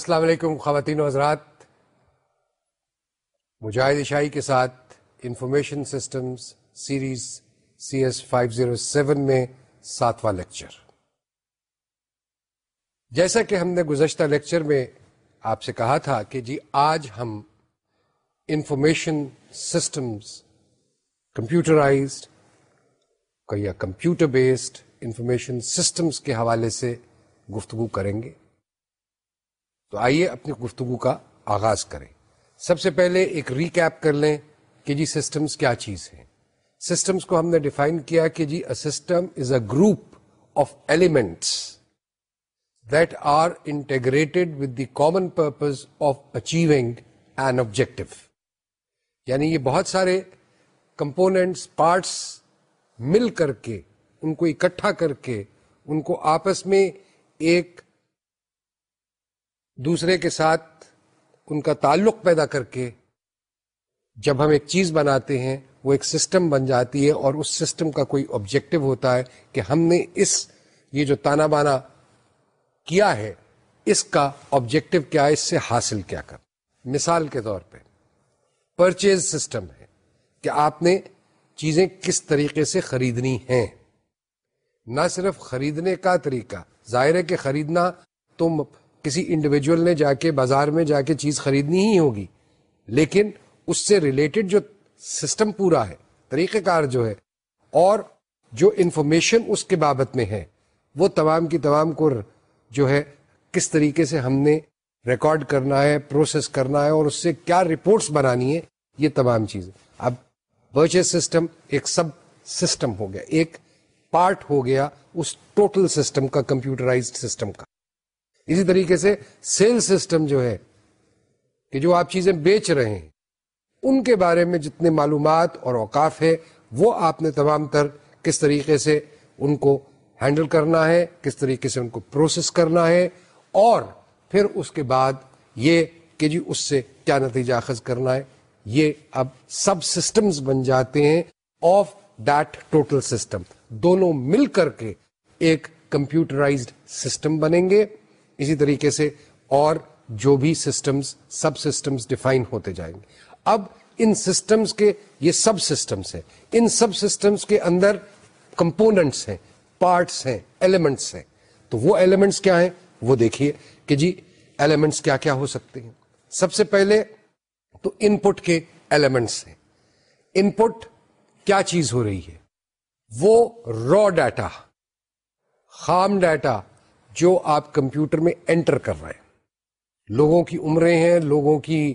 السلام علیکم خواتین و حضرات مجاہد عشائی کے ساتھ information systems series C S five zero seven میں ساتواں لیکچر جیسا کہ ہم نے گزشتہ لیکچر میں آپ سے کہا تھا کہ جی آج ہم انفارمیشن سسٹمز کمپیوٹرائزڈ یا کمپیوٹر بیسڈ انفارمیشن سسٹمز کے حوالے سے گفتگو کریں گے تو آئیے اپنی گفتگو کا آغاز کریں سب سے پہلے ایک ریکیپ کر لیں کہ جی سسٹمز کیا چیز ہیں سسٹمز کو ہم نے ڈیفائن کیا کہ جی a system is group of elements that are integrated with the common purpose of achieving an objective یعنی یہ بہت سارے کمپوننٹس پارٹس مل کر کے ان کو اکٹھا کر کے ان کو آپس میں ایک دوسرے کے ساتھ ان کا تعلق پیدا کر کے جب ہم ایک چیز بناتے ہیں وہ ایک سسٹم بن جاتی ہے اور اس سسٹم کا کوئی آبجیکٹو ہوتا ہے کہ ہم نے اس یہ جو تانا بانا کیا ہے اس کا آبجیکٹو کیا ہے اس سے حاصل کیا کر مثال کے طور پہ پرچیز سسٹم ہے کہ آپ نے چیزیں کس طریقے سے خریدنی ہیں نہ صرف خریدنے کا طریقہ ظاہر ہے کہ خریدنا تم کسی انڈیویجل نے جا کے بازار میں جا کے چیز خریدنی ہی ہوگی لیکن اس سے ریلیٹڈ جو سسٹم پورا ہے طریقہ کار جو ہے اور جو انفارمیشن اس کے بابت میں ہے وہ تمام کی تمام کو جو ہے کس طریقے سے ہم نے ریکارڈ کرنا ہے پروسیس کرنا ہے اور اس سے کیا رپورٹس بنانی ہے یہ تمام چیز اب پرچیز سسٹم ایک سب سسٹم ہو گیا ایک پارٹ ہو گیا اس ٹوٹل سسٹم کا کمپیوٹرائز سسٹم کا اسی طریقے سے سیل سسٹم جو ہے کہ جو آپ چیزیں بیچ رہے ہیں ان کے بارے میں جتنے معلومات اور اوقاف ہے وہ آپ نے تمام تر کس طریقے سے ان کو ہینڈل کرنا ہے کس طریقے سے ان کو پروسیس کرنا ہے اور پھر اس کے بعد یہ کہ جی اس سے کیا نتیجہ اخذ کرنا ہے یہ اب سب سسٹمز بن جاتے ہیں آف دیٹ ٹوٹل سسٹم دونوں مل کر کے ایک کمپیوٹرائزڈ سسٹم بنیں گے اسی طریقے سے اور جو بھی سسٹمز سب سسٹمز ڈیفائن ہوتے جائیں گے اب ان سسٹمز کے یہ سب سسٹمز ہیں ان سب سسٹمز کے اندر کمپوننٹس ہیں پارٹس ہیں ایلیمنٹس ہیں تو وہ ایلیمنٹس کیا ہیں وہ دیکھیے کہ جی ایلیمنٹس کیا کیا ہو سکتے ہیں سب سے پہلے تو ان پٹ کے ایلیمنٹس ہیں ان پٹ کیا چیز ہو رہی ہے وہ را ڈیٹا خام ڈیٹا جو آپ کمپیوٹر میں انٹر کر رہے ہیں لوگوں کی عمریں ہیں لوگوں کی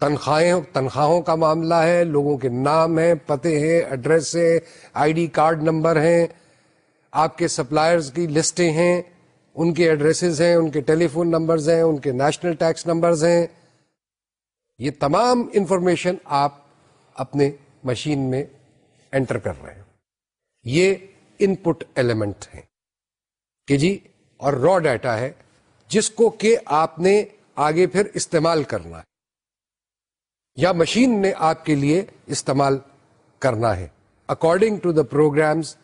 تنخواہیں تنخواہوں کا معاملہ ہے لوگوں کے نام ہیں پتے ہیں ایڈریس ہیں آئی ڈی کارڈ نمبر ہیں آپ کے سپلائرز کی لسٹیں ہیں ان کے ایڈریسز ہیں ان کے ٹیلی فون نمبرز ہیں ان کے نیشنل ٹیکس نمبرز ہیں یہ تمام انفارمیشن آپ اپنے مشین میں انٹر کر رہے ہیں یہ ان پٹ ایلیمنٹ ہیں کہ جی اور را ڈیٹا ہے جس کو کہ آپ نے آگے پھر استعمال کرنا ہے یا مشین نے آپ کے لیے استعمال کرنا ہے according to the programs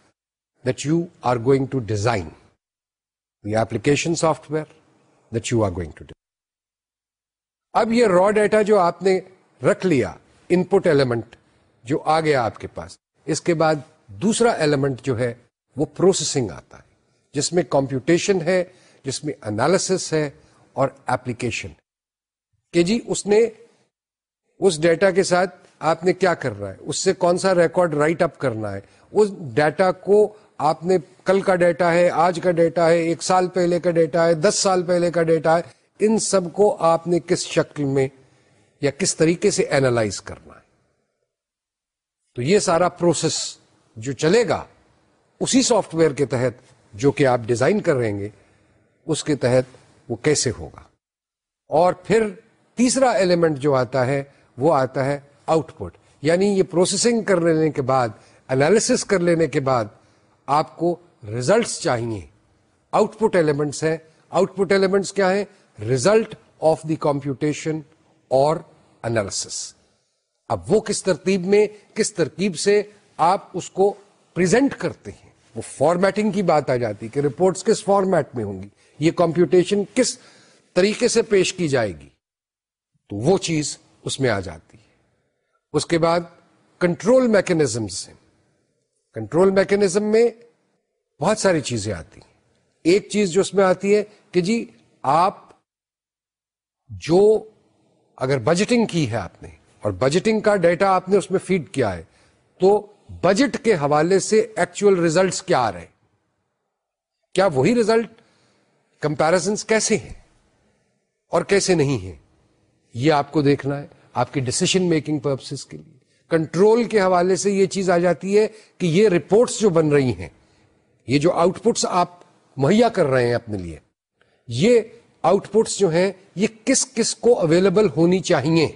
that you are going to design یا application software that you are going to design اب یہ را ڈیٹا جو آپ نے رکھ لیا ان پٹ ایلیمنٹ جو آ گیا آپ کے پاس اس کے بعد دوسرا ایلیمنٹ جو ہے وہ پروسیسنگ آتا ہے جس میں کمپیوٹیشن ہے جس میں انالیسس ہے اور ایپلیکیشن کہ جی اس نے اس ڈیٹا کے ساتھ آپ نے کیا کر رہا ہے اس سے کون سا ریکارڈ رائٹ اپ کرنا ہے اس ڈیٹا کو آپ نے کل کا ڈیٹا ہے آج کا ڈیٹا ہے ایک سال پہلے کا ڈیٹا ہے دس سال پہلے کا ڈیٹا ہے ان سب کو آپ نے کس شکل میں یا کس طریقے سے اینالائز کرنا ہے تو یہ سارا پروسیس جو چلے گا اسی سافٹ ویئر کے تحت جو کہ آپ ڈیزائن کر رہیں گے اس کے تحت وہ کیسے ہوگا اور پھر تیسرا ایلیمنٹ جو آتا ہے وہ آتا ہے آؤٹ پٹ یعنی یہ پروسیسنگ کر لینے کے بعد انالیسس کر لینے کے بعد آپ کو ریزلٹس چاہیے آؤٹ پٹ ایلیمنٹس ہیں آؤٹ پٹ ایلیمنٹس کیا ہیں ریزلٹ آف دی کمپیوٹیشن اور انالیسس اب وہ کس ترتیب میں کس ترکیب سے آپ اس کو پرزینٹ کرتے ہیں وہ فارمیٹنگ کی بات آ جاتی کہ رپورٹس کس فارمیٹ میں ہوں گی یہ کمپیوٹیشن کس طریقے سے پیش کی جائے گی تو وہ چیز اس میں آ جاتی ہے اس کے بعد کنٹرول میکنیزم سے کنٹرول میکنیزم میں بہت ساری چیزیں آتی ہیں ایک چیز جو اس میں آتی ہے کہ جی آپ جو اگر بجٹنگ کی ہے آپ نے اور بجٹنگ کا ڈیٹا آپ نے اس میں فیڈ کیا ہے تو بجٹ کے حوالے سے ایکچوئل ریزلٹس کیا آ رہے کیا وہی ریزلٹ کمپیرزن کیسے ہیں اور کیسے نہیں ہیں یہ آپ کو دیکھنا ہے آپ کی ڈسیشن میکنگ کے لیے کنٹرول کے حوالے سے یہ چیز آ جاتی ہے کہ یہ رپورٹس جو بن رہی ہیں یہ جو آؤٹ پٹس آپ مہیا کر رہے ہیں اپنے لیے یہ آؤٹ پٹس جو ہیں یہ کس کس کو اویلیبل ہونی چاہیے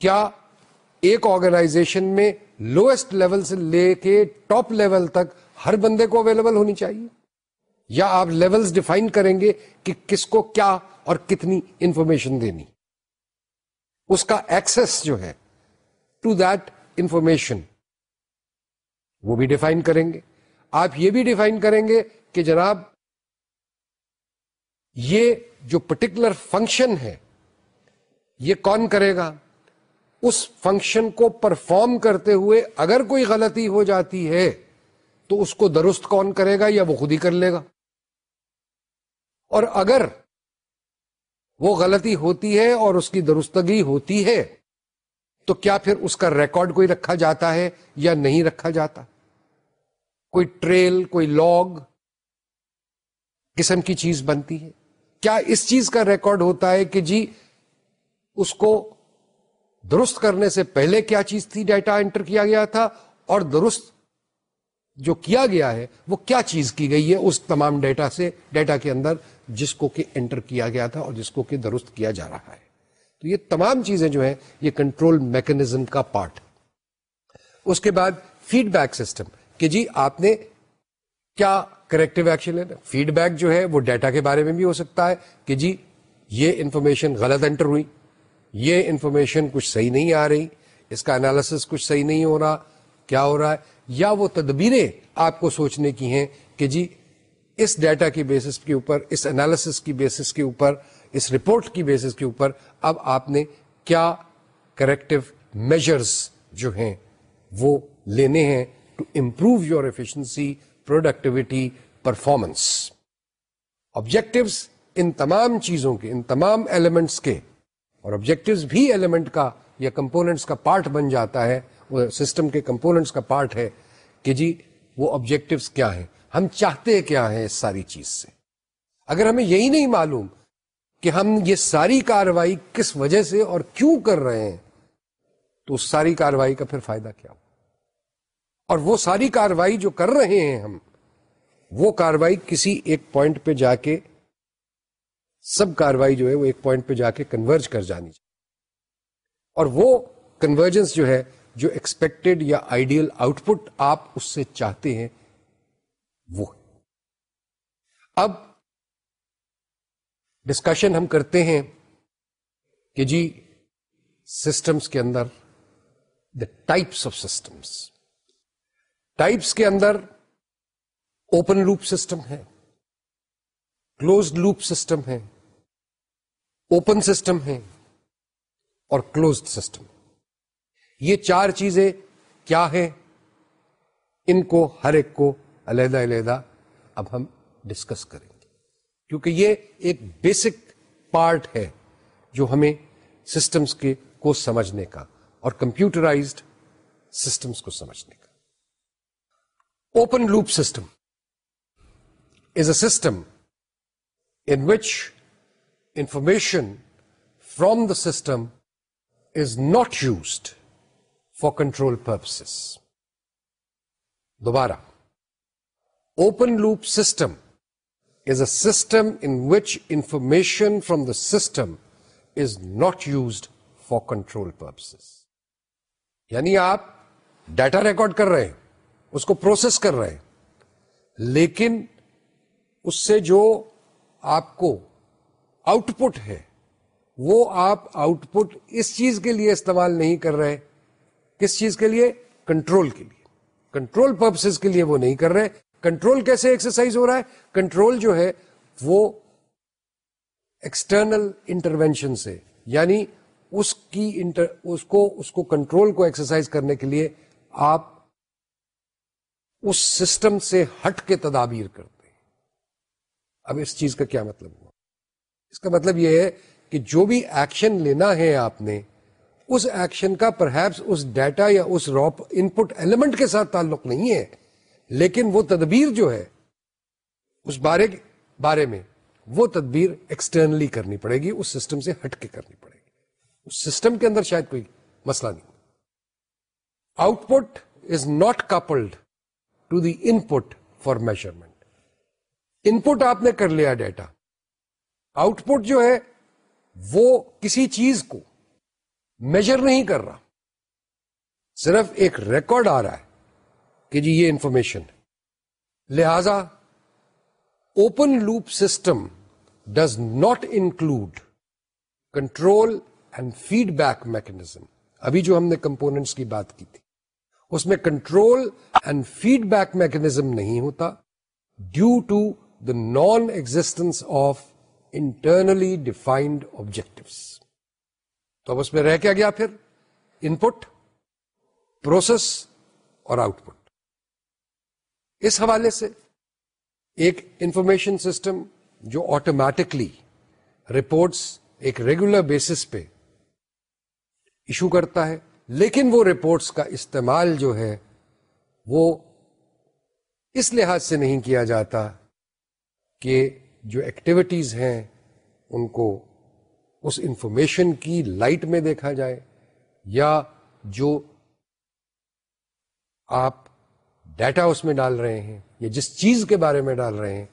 کیا ایک آرگنائزیشن میں لوئسٹ لیول سے لے کے ٹاپ لیول تک ہر بندے کو اویلیبل ہونی چاہیے یا آپ لیول ڈیفائن کریں گے کہ کس کو کیا اور کتنی انفارمیشن دینی اس کا ایکسس جو ہے ٹو دیٹ انفارمیشن وہ بھی ڈیفائن کریں گے آپ یہ بھی ڈیفائن کریں گے کہ جناب یہ جو پرٹیکولر فنکشن ہے یہ کون کرے گا اس فنکشن کو پرفارم کرتے ہوئے اگر کوئی غلطی ہو جاتی ہے تو اس کو درست کون کرے گا یا وہ خود ہی کر لے گا اور اگر وہ غلطی ہوتی ہے اور اس کی درستگی ہوتی ہے تو کیا پھر اس کا ریکارڈ کوئی رکھا جاتا ہے یا نہیں رکھا جاتا کوئی ٹریل کوئی لاگ قسم کی چیز بنتی ہے کیا اس چیز کا ریکارڈ ہوتا ہے کہ جی اس کو درست کرنے سے پہلے کیا چیز تھی ڈیٹا انٹر کیا گیا تھا اور درست جو کیا گیا ہے وہ کیا چیز کی گئی ہے اس تمام ڈیٹا سے ڈیٹا کے اندر جس کو کہ انٹر کیا گیا تھا اور جس کو کہ درست کیا جا رہا ہے تو یہ تمام چیزیں جو ہیں یہ کنٹرول میکنزم کا پارٹ اس کے بعد فیڈ بیک سسٹم کہ جی آپ نے کیا کریکٹو ایکشن لینا فیڈ بیک جو ہے وہ ڈیٹا کے بارے میں بھی ہو سکتا ہے کہ جی یہ انفارمیشن غلط انٹر ہوئی یہ انفارمیشن کچھ صحیح نہیں آ رہی اس کا انالیس کچھ صحیح نہیں ہو رہا کیا ہو رہا ہے یا وہ تدبیریں آپ کو سوچنے کی ہیں کہ جی اس ڈیٹا کی بیسس کے اوپر اس انالیس کی بیسس کے اوپر اس رپورٹ کی بیسس کے اوپر اب آپ نے کیا کریکٹو میجرس جو ہیں وہ لینے ہیں to improve your efficiency productivity performance objectives ان تمام چیزوں کے ان تمام ایلیمنٹس کے اور آبجیکٹوز بھی ایلیمنٹ کا یا کمپوننٹس کا پارٹ بن جاتا ہے وہ سسٹم کے کمپوننٹس کا پارٹ ہے کہ جی وہ آبجیکٹوز کیا ہیں ہم چاہتے کیا ہیں اس ساری چیز سے اگر ہمیں یہی نہیں معلوم کہ ہم یہ ساری کاروائی کس وجہ سے اور کیوں کر رہے ہیں تو اس ساری کاروائی کا پھر فائدہ کیا ہو اور وہ ساری کاروائی جو کر رہے ہیں ہم وہ کاروائی کسی ایک پوائنٹ پہ جا کے سب کاروائی جو ہے وہ ایک پوائنٹ پہ جا کے کنورج کر جانی چاہیے اور وہ کنورجنس جو ہے جو ایکسپیکٹڈ یا آئیڈیل آؤٹ پٹ آپ اس سے چاہتے ہیں وہ اب ڈسکشن ہم کرتے ہیں کہ جی سسٹمس کے اندر the types of systems types کے اندر اوپن لوپ سسٹم ہے کلوزڈ لوپ سسٹم ہے اوپن سسٹم ہے اور کلوزڈ سسٹم یہ چار چیزیں کیا ہیں ان کو ہر ایک کو علیحدہ علیحدہ اب ہم ڈسکس کریں گے کیونکہ یہ ایک بیسک پارٹ ہے جو ہمیں سسٹمز کے کو سمجھنے کا اور کمپیوٹرائزڈ سسٹمز کو سمجھنے کا open loop system is a system in which information from the system is not used for control purposes دوبارہ open loop system is a some inch information from the system is not used for control purpose یعنی آپ data record کر رہے ہیں اس کو process کر رہے ہیں لیکن اس سے جو آپ کو آؤٹ پٹ ہے وہ آپ آؤٹ پٹ اس چیز کے لیے استعمال نہیں کر رہے کس چیز کے لیے کنٹرول کے لیے کنٹرول کے لیے وہ نہیں کر رہے کنٹرول کیسے ایکسرسائز ہو رہا ہے کنٹرول جو ہے وہ ایکسٹرنل انٹروینشن سے یعنی اس کی انٹر اس کو اس کو کنٹرول کو ایکسرسائز کرنے کے لیے آپ اس سسٹم سے ہٹ کے تدابیر کرتے ہیں اب اس چیز کا کیا مطلب ہو اس کا مطلب یہ ہے کہ جو بھی ایکشن لینا ہے آپ نے اس ایکشن کا پرہیپس اس ڈیٹا یا اس راپ ان پٹ ایلیمنٹ کے ساتھ تعلق نہیں ہے لیکن وہ تدبیر جو ہے اس بارے بارے میں وہ تدبیر ایکسٹرنلی کرنی پڑے گی اس سسٹم سے ہٹ کے کرنی پڑے گی اس سسٹم کے اندر شاید کوئی مسئلہ نہیں output is not coupled to the input for measurement input آپ نے کر لیا ڈیٹا آؤٹ پٹ جو ہے وہ کسی چیز کو میجر نہیں کر رہا صرف ایک ریکارڈ آ رہا ہے کہ جی یہ انفارمیشن لہذا open loop system does not include control and feedback mechanism ابھی جو ہم نے کمپوننٹس کی بات کی تھی اس میں control and feedback mechanism نہیں ہوتا due to the non existence of internally defined objective تو اب اس میں رہ کیا گیا پھر ان پٹ پروسیس اور آؤٹ پٹ اس حوالے سے ایک انفارمیشن سسٹم جو آٹومیٹکلی رپورٹس ایک ریگولر بیسس پہ ایشو کرتا ہے لیکن وہ رپورٹس کا استعمال جو ہے وہ اس لحاظ سے نہیں کیا جاتا کہ جو ایکٹیویٹیز ہیں ان کو اس انفارمیشن کی لائٹ میں دیکھا جائے یا جو آپ ڈیٹا اس میں ڈال رہے ہیں یا جس چیز کے بارے میں ڈال رہے ہیں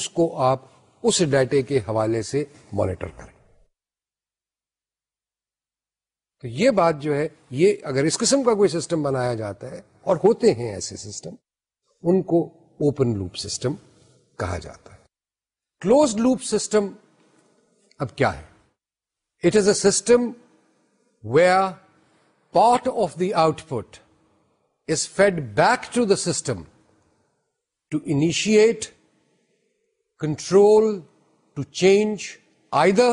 اس کو آپ اس ڈیٹے کے حوالے سے مانیٹر کریں تو یہ بات جو ہے یہ اگر اس قسم کا کوئی سسٹم بنایا جاتا ہے اور ہوتے ہیں ایسے سسٹم ان کو اوپن لوپ سسٹم کہا جاتا ہے کلوز لوپ سسٹم اب کیا ہے it is a system where part of the output is feedback to the system to initiate control to change I the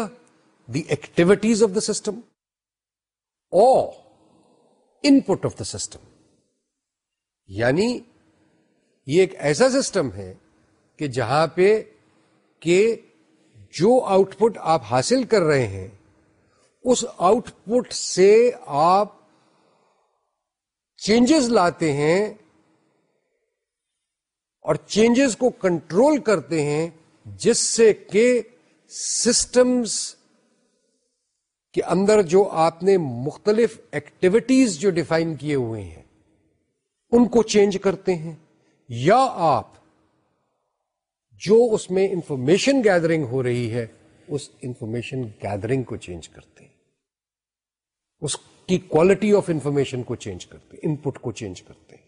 the activities of the system اور ان پٹ of the system یعنی یہ ایک ایسا system ہے کہ جہاں پہ کہ جو آؤٹ پٹ آپ حاصل کر رہے ہیں اس آؤٹ پٹ سے آپ چینجز لاتے ہیں اور چینجز کو کنٹرول کرتے ہیں جس سے کہ سسٹمز کے اندر جو آپ نے مختلف ایکٹیویٹیز جو ڈیفائن کیے ہوئے ہیں ان کو چینج کرتے ہیں یا آپ جو اس میں انفارمیشن گیدرنگ ہو رہی ہے اس انفارمیشن گیدرنگ کو چینج کرتے ہیں اس کی کوالٹی آف انفارمیشن کو چینج کرتے ان پٹ کو چینج کرتے ہیں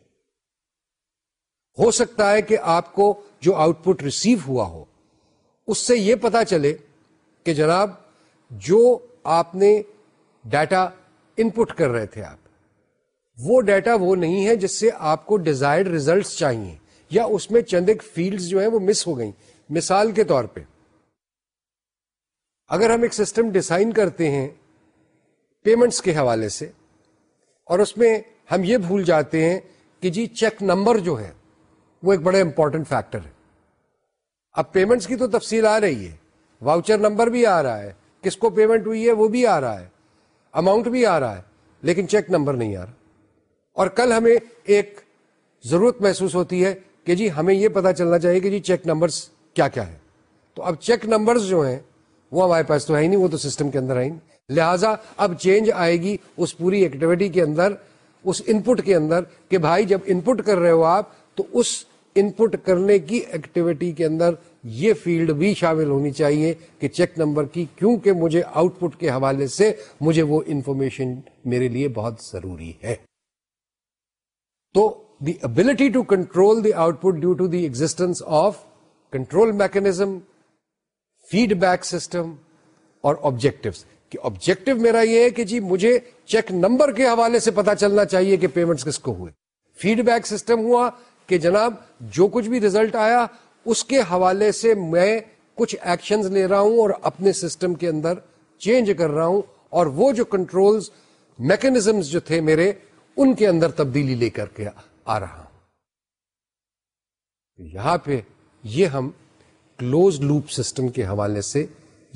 ہو سکتا ہے کہ آپ کو جو آؤٹ پٹ ریسیو ہوا ہو اس سے یہ پتا چلے کہ جناب جو آپ نے ڈیٹا ان پٹ کر رہے تھے آپ وہ ڈیٹا وہ نہیں ہے جس سے آپ کو ڈیزائرڈ ریزلٹس چاہیے یا اس میں چند ایک فیلڈ جو ہیں وہ مس ہو گئیں مثال کے طور پہ اگر ہم ایک سسٹم ڈیزائن کرتے ہیں پیمنٹس کے حوالے سے اور اس میں ہم یہ بھول جاتے ہیں کہ جی چیک نمبر جو ہے وہ ایک بڑا امپورٹنٹ فیکٹر ہے اب پیمنٹس کی تو تفصیل آ رہی ہے واؤچر نمبر بھی آ رہا ہے کس کو پیمنٹ ہوئی ہے وہ بھی آ رہا ہے اماؤنٹ بھی آ رہا ہے لیکن چیک نمبر نہیں آ رہا اور کل ہمیں ایک ضرورت محسوس ہوتی ہے کہ جی ہمیں یہ پتا چلنا چاہیے کہ جی چیک نمبر کیا کیا ہے تو اب چیک نمبر جو ہیں وہ ہمارے پاس تو ہے ہی نہیں وہ تو سسٹم کے اندر لہٰذا اب چینج آئے گی اس پوری ایکٹیویٹی کے اندر اس کے اندر کہ بھائی جب ان پٹ کر رہے ہو آپ تو اس پٹ کرنے کی ایکٹیویٹی کے اندر یہ فیلڈ بھی شامل ہونی چاہیے کہ چیک نمبر کی کیونکہ مجھے آؤٹ پٹ کے حوالے سے مجھے وہ انفارمیشن میرے لیے بہت ضروری ہے تو the ability to control the output due to the existence of control mechanism, feedback system or objectives. Objective میرا یہ ہے کہ جی مجھے چیک نمبر کے حوالے سے پتا چلنا چاہیے کہ پیمنٹس کس کو ہوئے فیڈ بیک سسٹم ہوا کہ جناب جو کچھ بھی ریزلٹ آیا اس کے حوالے سے میں کچھ ایکشن لے رہا ہوں اور اپنے سسٹم کے اندر چینج کر رہا ہوں اور وہ جو کنٹرول میکنیزمز جو تھے میرے ان کے اندر تبدیلی لے کر کے آ رہا ہوں یہاں پہ یہ ہم کلوز لوپ سسٹم کے حوالے سے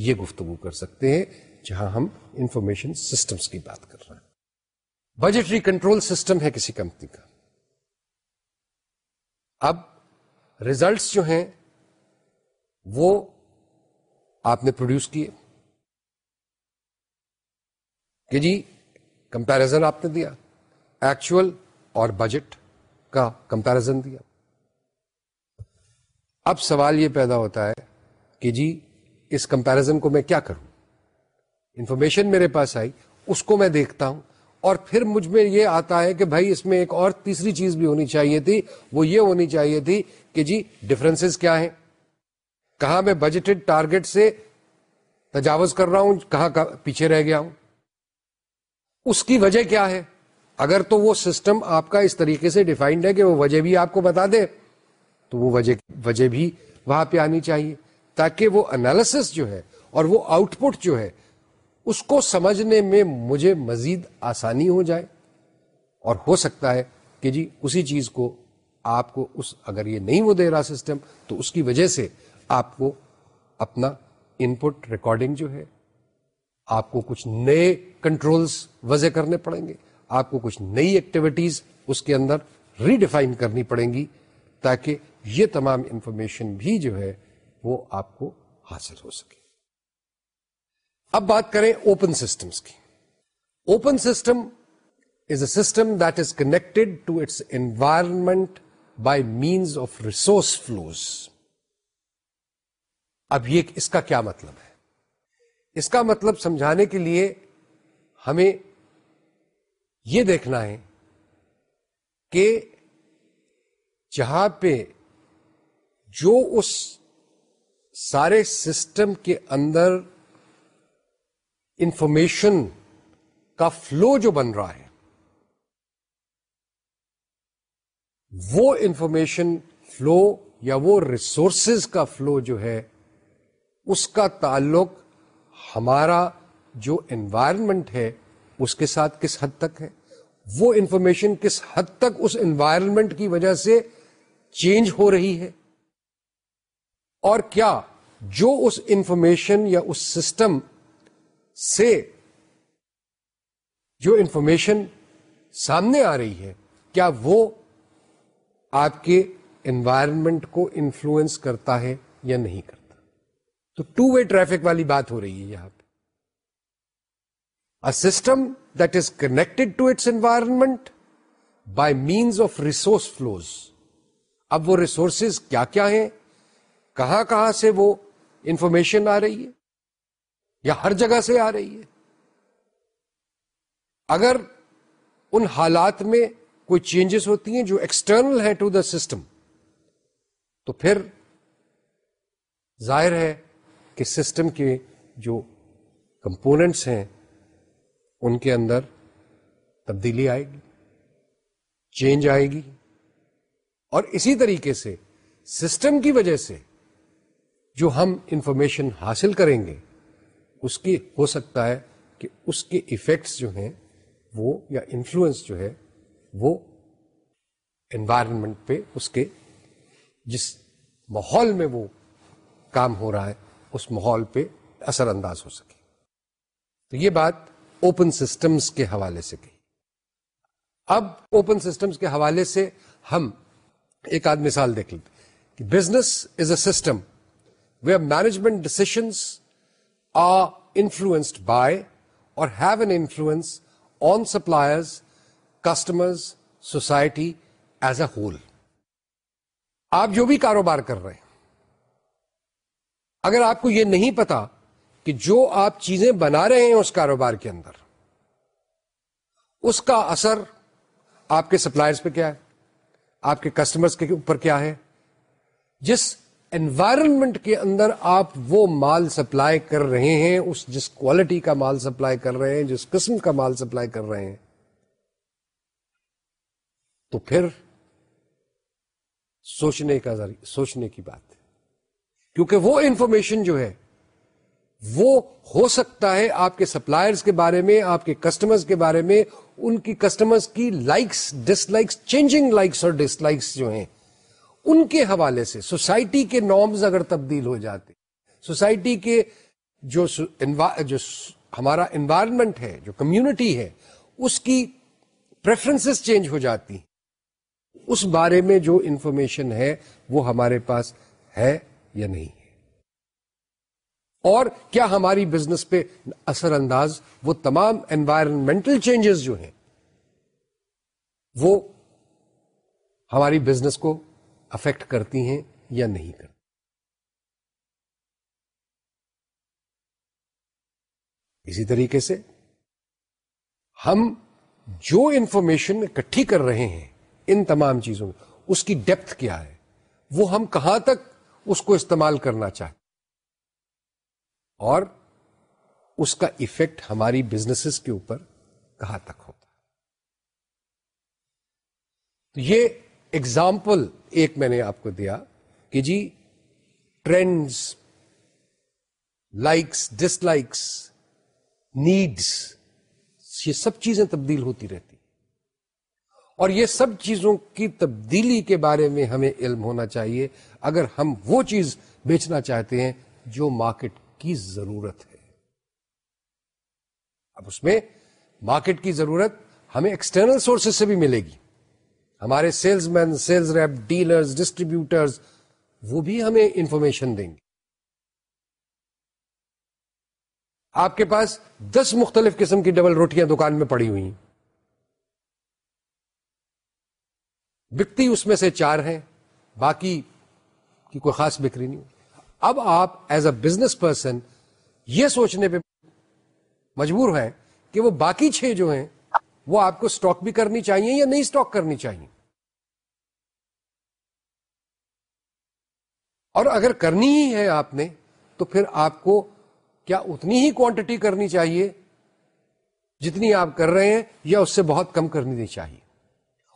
یہ گفتگو کر سکتے ہیں جہاں ہم انفارمیشن سسٹمز کی بات کر رہے ہیں بجٹری کنٹرول سسٹم ہے کسی کمپنی کا اب ریزلٹس جو ہیں وہ آپ نے پروڈیوس کیے کہ جی کمپیرزن آپ نے دیا ایکچوئل اور بجٹ کا کمپیرزن دیا اب سوال یہ پیدا ہوتا ہے کہ جی اس کمپیرزن کو میں کیا کروں انفارمیشن میرے پاس آئی اس کو میں دیکھتا ہوں اور پھر مجھ میں یہ آتا ہے کہ بھائی اس میں ایک اور تیسری چیز بھی ہونی چاہیے تھی وہ یہ ہونی چاہیے تھی کہ جی ڈفرینس کیا ہے کہاں میں بجٹڈ ٹارگٹ سے تجاوز کر رہا ہوں کہاں پیچھے رہ گیا ہوں اس کی وجہ کیا ہے اگر تو وہ سسٹم آپ کا اس طریقے سے ڈیفائنڈ ہے کہ وہ وجہ بھی آپ کو بتا دے تو وہ وجہ وجہ بھی وہاں پہ آنی چاہیے تاکہ وہ انالسس جو ہے اور وہ آؤٹ پٹ جو ہے اس کو سمجھنے میں مجھے مزید آسانی ہو جائے اور ہو سکتا ہے کہ جی اسی چیز کو آپ کو اس اگر یہ نہیں وہ دے رہا سسٹم تو اس کی وجہ سے آپ کو اپنا ان پٹ ریکارڈنگ جو ہے آپ کو کچھ نئے کنٹرولز وضع کرنے پڑیں گے آپ کو کچھ نئی ایکٹیویٹیز اس کے اندر ریڈیفائن کرنی پڑیں گی تاکہ یہ تمام انفارمیشن بھی جو ہے وہ آپ کو حاصل ہو سکے اب بات کریں اوپن سسٹمز کی open system is a system that is connected to its environment by means of resource flows اب یہ اس کا کیا مطلب ہے اس کا مطلب سمجھانے کے لیے ہمیں یہ دیکھنا ہے کہ جہاں پہ جو اس سارے سسٹم کے اندر انفارمیشن کا فلو جو بن رہا ہے وہ انفارمیشن فلو یا وہ ریسورسز کا فلو جو ہے اس کا تعلق ہمارا جو انوائرمنٹ ہے اس کے ساتھ کس حد تک ہے وہ انفارمیشن کس حد تک اس انوائرمنٹ کی وجہ سے چینج ہو رہی ہے اور کیا جو اس انفارمیشن یا اس سسٹم سے جو انفارمیشن سامنے آ رہی ہے کیا وہ آپ کے انوائرمنٹ کو انفلوئنس کرتا ہے یا نہیں کرتا تو ٹو وے ٹریفک والی بات ہو رہی ہے یہاں پہ system connected to its environment by means of resource flows اب وہ ریسورسز کیا کیا ہیں کہاں کہاں سے وہ انفارمیشن آ رہی ہے یا ہر جگہ سے آ رہی ہے اگر ان حالات میں کوئی چینجز ہوتی ہیں جو ایکسٹرنل ہیں ٹو دا سسٹم تو پھر ظاہر ہے کہ سسٹم کے جو کمپوننٹس ہیں ان کے اندر تبدیلی آئے گی چینج آئے گی اور اسی طریقے سے سسٹم کی وجہ سے جو ہم انفارمیشن حاصل کریں گے اس کی ہو سکتا ہے کہ اس کے افیکٹس جو ہیں وہ یا انفلوئنس جو ہے وہ انوائرمنٹ پہ اس کے جس ماحول میں وہ کام ہو رہا ہے اس ماحول پہ اثر انداز ہو سکے تو یہ بات اوپن سسٹمز کے حوالے سے اب اوپن سسٹمز کے حوالے سے ہم ایک آدھ مثال دیکھ لیں کہ business is a system we management decisions are influenced by اور have an influence on suppliers customers society as a whole آپ جو بھی کاروبار کر رہے ہیں اگر آپ کو یہ نہیں پتا کہ جو آپ چیزیں بنا رہے ہیں اس کاروبار کے اندر اس کا اثر آپ کے سپلائرز پہ کیا ہے آپ کے کسٹمرز کے اوپر کیا ہے جس انوائرمنٹ کے اندر آپ وہ مال سپلائی کر رہے ہیں اس جس کوالٹی کا مال سپلائی کر رہے ہیں جس قسم کا مال سپلائی کر رہے ہیں تو پھر سوچنے کا ذریعہ سوچنے کی بات کیونکہ وہ انفارمیشن جو ہے وہ ہو سکتا ہے آپ کے سپلائرز کے بارے میں آپ کے کسٹمرز کے بارے میں ان کی کسٹمرز کی likes dislikes changing likes اور ڈس لائکس جو ہیں ان کے حوالے سے سوسائٹی کے نارمز اگر تبدیل ہو جاتے سوسائٹی کے جو جو ہمارا انوائرمنٹ ہے جو کمیونٹی ہے اس کی پریفرنس چینج ہو جاتی اس بارے میں جو انفارمیشن ہے وہ ہمارے پاس ہے یا نہیں اور کیا ہماری بزنس پہ اثر انداز وہ تمام انوائرمنٹل چینجز جو ہیں وہ ہماری بزنس کو افیکٹ کرتی ہیں یا نہیں کرتی اسی طریقے سے ہم جو انفارمیشن اکٹھی کر رہے ہیں ان تمام چیزوں میں اس کی ڈیپتھ کیا ہے وہ ہم کہاں تک اس کو استعمال کرنا چاہتے اور اس کا ایفیکٹ ہماری بزنس کے اوپر کہاں تک ہوتا یہ ایگزامپل ایک میں نے آپ کو دیا کہ جی trends likes dislikes needs یہ سب چیزیں تبدیل ہوتی رہتی اور یہ سب چیزوں کی تبدیلی کے بارے میں ہمیں علم ہونا چاہیے اگر ہم وہ چیز بیچنا چاہتے ہیں جو مارکیٹ کی ضرورت ہے اب اس میں مارکیٹ کی ضرورت ہمیں ایکسٹرنل سورسز سے بھی ملے گی ہمارے salesman sales rep dealer distributor وہ بھی ہمیں انفارمیشن دیں گے آپ کے پاس دس مختلف قسم کی ڈبل روٹیاں دکان میں پڑی ہوئی بکتی اس میں سے چار ہیں باقی کی کوئی خاص بکری نہیں اب آپ ایز اے بزنس پرسن یہ سوچنے پہ مجبور ہیں کہ وہ باقی چھ جو ہیں وہ آپ کو اسٹاک بھی کرنی چاہیے یا نہیں اسٹاک کرنی چاہیے اور اگر کرنی ہی ہے آپ نے تو پھر آپ کو کیا اتنی ہی کوانٹٹی کرنی چاہیے جتنی آپ کر رہے ہیں یا اس سے بہت کم کرنی چاہیے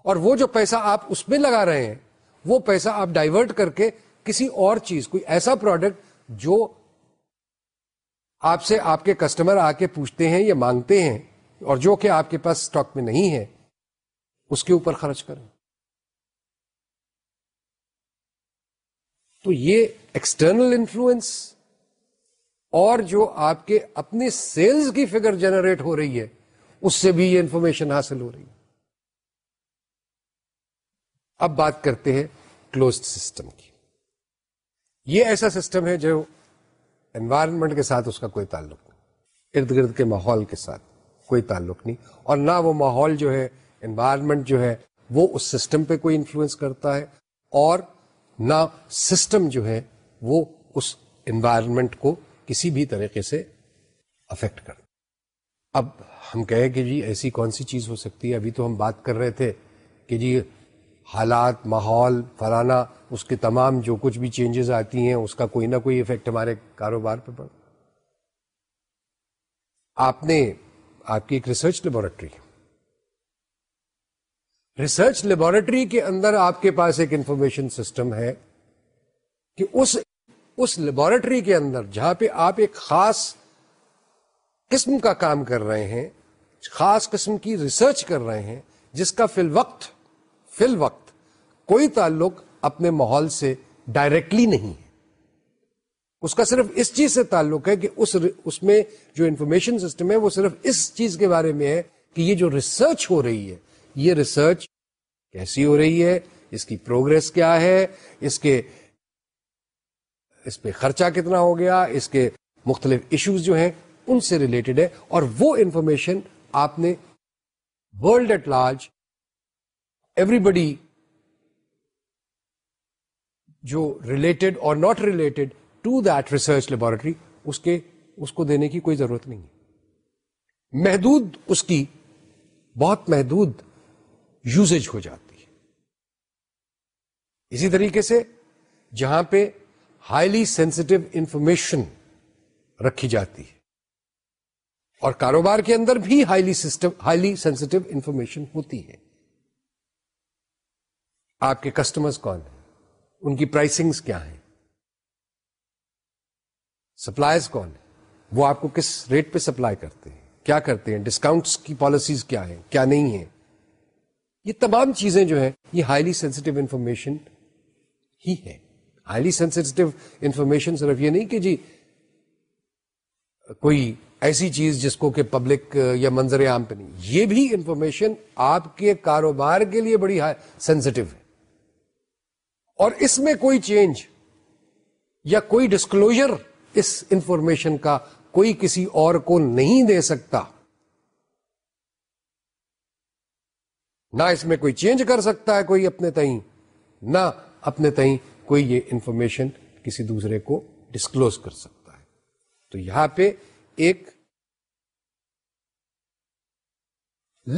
اور وہ جو پیسہ آپ اس میں لگا رہے ہیں وہ پیسہ آپ ڈائیورٹ کر کے کسی اور چیز کوئی ایسا پروڈکٹ جو آپ سے آپ کے کسٹمر آ کے پوچھتے ہیں یا مانگتے ہیں اور جو کہ آپ کے پاس اسٹاک میں نہیں ہے اس کے اوپر خرچ کریں تو یہ ایکسٹرنل انفلوئنس اور جو آپ کے اپنے سیلز کی فگر جنریٹ ہو رہی ہے اس سے بھی یہ انفارمیشن حاصل ہو رہی ہے اب بات کرتے ہیں کلوزڈ سسٹم کی یہ ایسا سسٹم ہے جو انوائرمنٹ کے ساتھ اس کا کوئی تعلق نہیں ارد گرد کے ماحول کے ساتھ کوئی تعلق نہیں اور نہ وہ ماحول جو ہے انوائرمنٹ جو ہے وہ اس سسٹم پہ کوئی انفلوئنس کرتا ہے اور نہ سسٹم جو ہے وہ اس انوائرمنٹ کو کسی بھی طریقے سے افیکٹ کرتا اب ہم کہیں کہ جی ایسی کون سی چیز ہو سکتی ہے ابھی تو ہم بات کر رہے تھے کہ جی حالات ماحول فلانا اس کے تمام جو کچھ بھی چینجز آتی ہیں اس کا کوئی نہ کوئی افیکٹ ہمارے کاروبار پہ پڑ آپ نے آپ کی ایک ریسرچ لیبورٹری ریسرچ لیبورٹری کے اندر آپ کے پاس ایک انفارمیشن سسٹم ہے کہ اس اس لیبورٹری کے اندر جہاں پہ آپ ایک خاص قسم کا کام کر رہے ہیں خاص قسم کی ریسرچ کر رہے ہیں جس کا فی الوقت فی الوقت کوئی تعلق اپنے ماحول سے ڈائریکٹلی نہیں ہے اس کا صرف اس چیز سے تعلق ہے کہ اس اس میں جو انفارمیشن سسٹم ہے وہ صرف اس چیز کے بارے میں ہے کہ یہ جو ریسرچ ہو رہی ہے یہ ریسرچ کیسی ہو رہی ہے اس کی پروگرس کیا ہے اس کے اس پہ خرچہ کتنا ہو گیا اس کے مختلف ایشوز جو ہیں ان سے ریلیٹڈ ہے اور وہ انفارمیشن آپ نے world at large everybody جو ریلیٹڈ اور not related to that research laboratory اس کے اس کو دینے کی کوئی ضرورت نہیں ہے محدود اس کی بہت محدود یوزیج ہو جاتی ہے اسی طریقے سے جہاں پہ ہائیلی سینسٹو انفارمیشن رکھی جاتی ہے اور کاروبار کے اندر بھی highly system highly sensitive information ہوتی ہے آپ کے کسٹمرز کون ہیں ان کی پرائسنگز کیا ہیں سپلائرز کون ہیں وہ آپ کو کس ریٹ پہ سپلائی کرتے ہیں کیا کرتے ہیں ڈسکاؤنٹس کی پالیسیز کیا ہیں کیا نہیں ہیں یہ تمام چیزیں جو ہیں یہ ہائیلی سینسٹیو انفارمیشن ہی ہے ہائیلی سینسٹیو انفارمیشن صرف یہ نہیں کہ جی کوئی ایسی چیز جس کو کہ پبلک یا منظر عام پہ نہیں یہ بھی انفارمیشن آپ کے کاروبار کے لیے بڑی سینسٹیو ہے اور اس میں کوئی چینج یا کوئی ڈسکلوجر اس انفارمیشن کا کوئی کسی اور کو نہیں دے سکتا نہ اس میں کوئی چینج کر سکتا ہے کوئی اپنے تئیں نہ اپنے تئیں کوئی یہ انفارمیشن کسی دوسرے کو ڈسکلوز کر سکتا ہے تو یہاں پہ ایک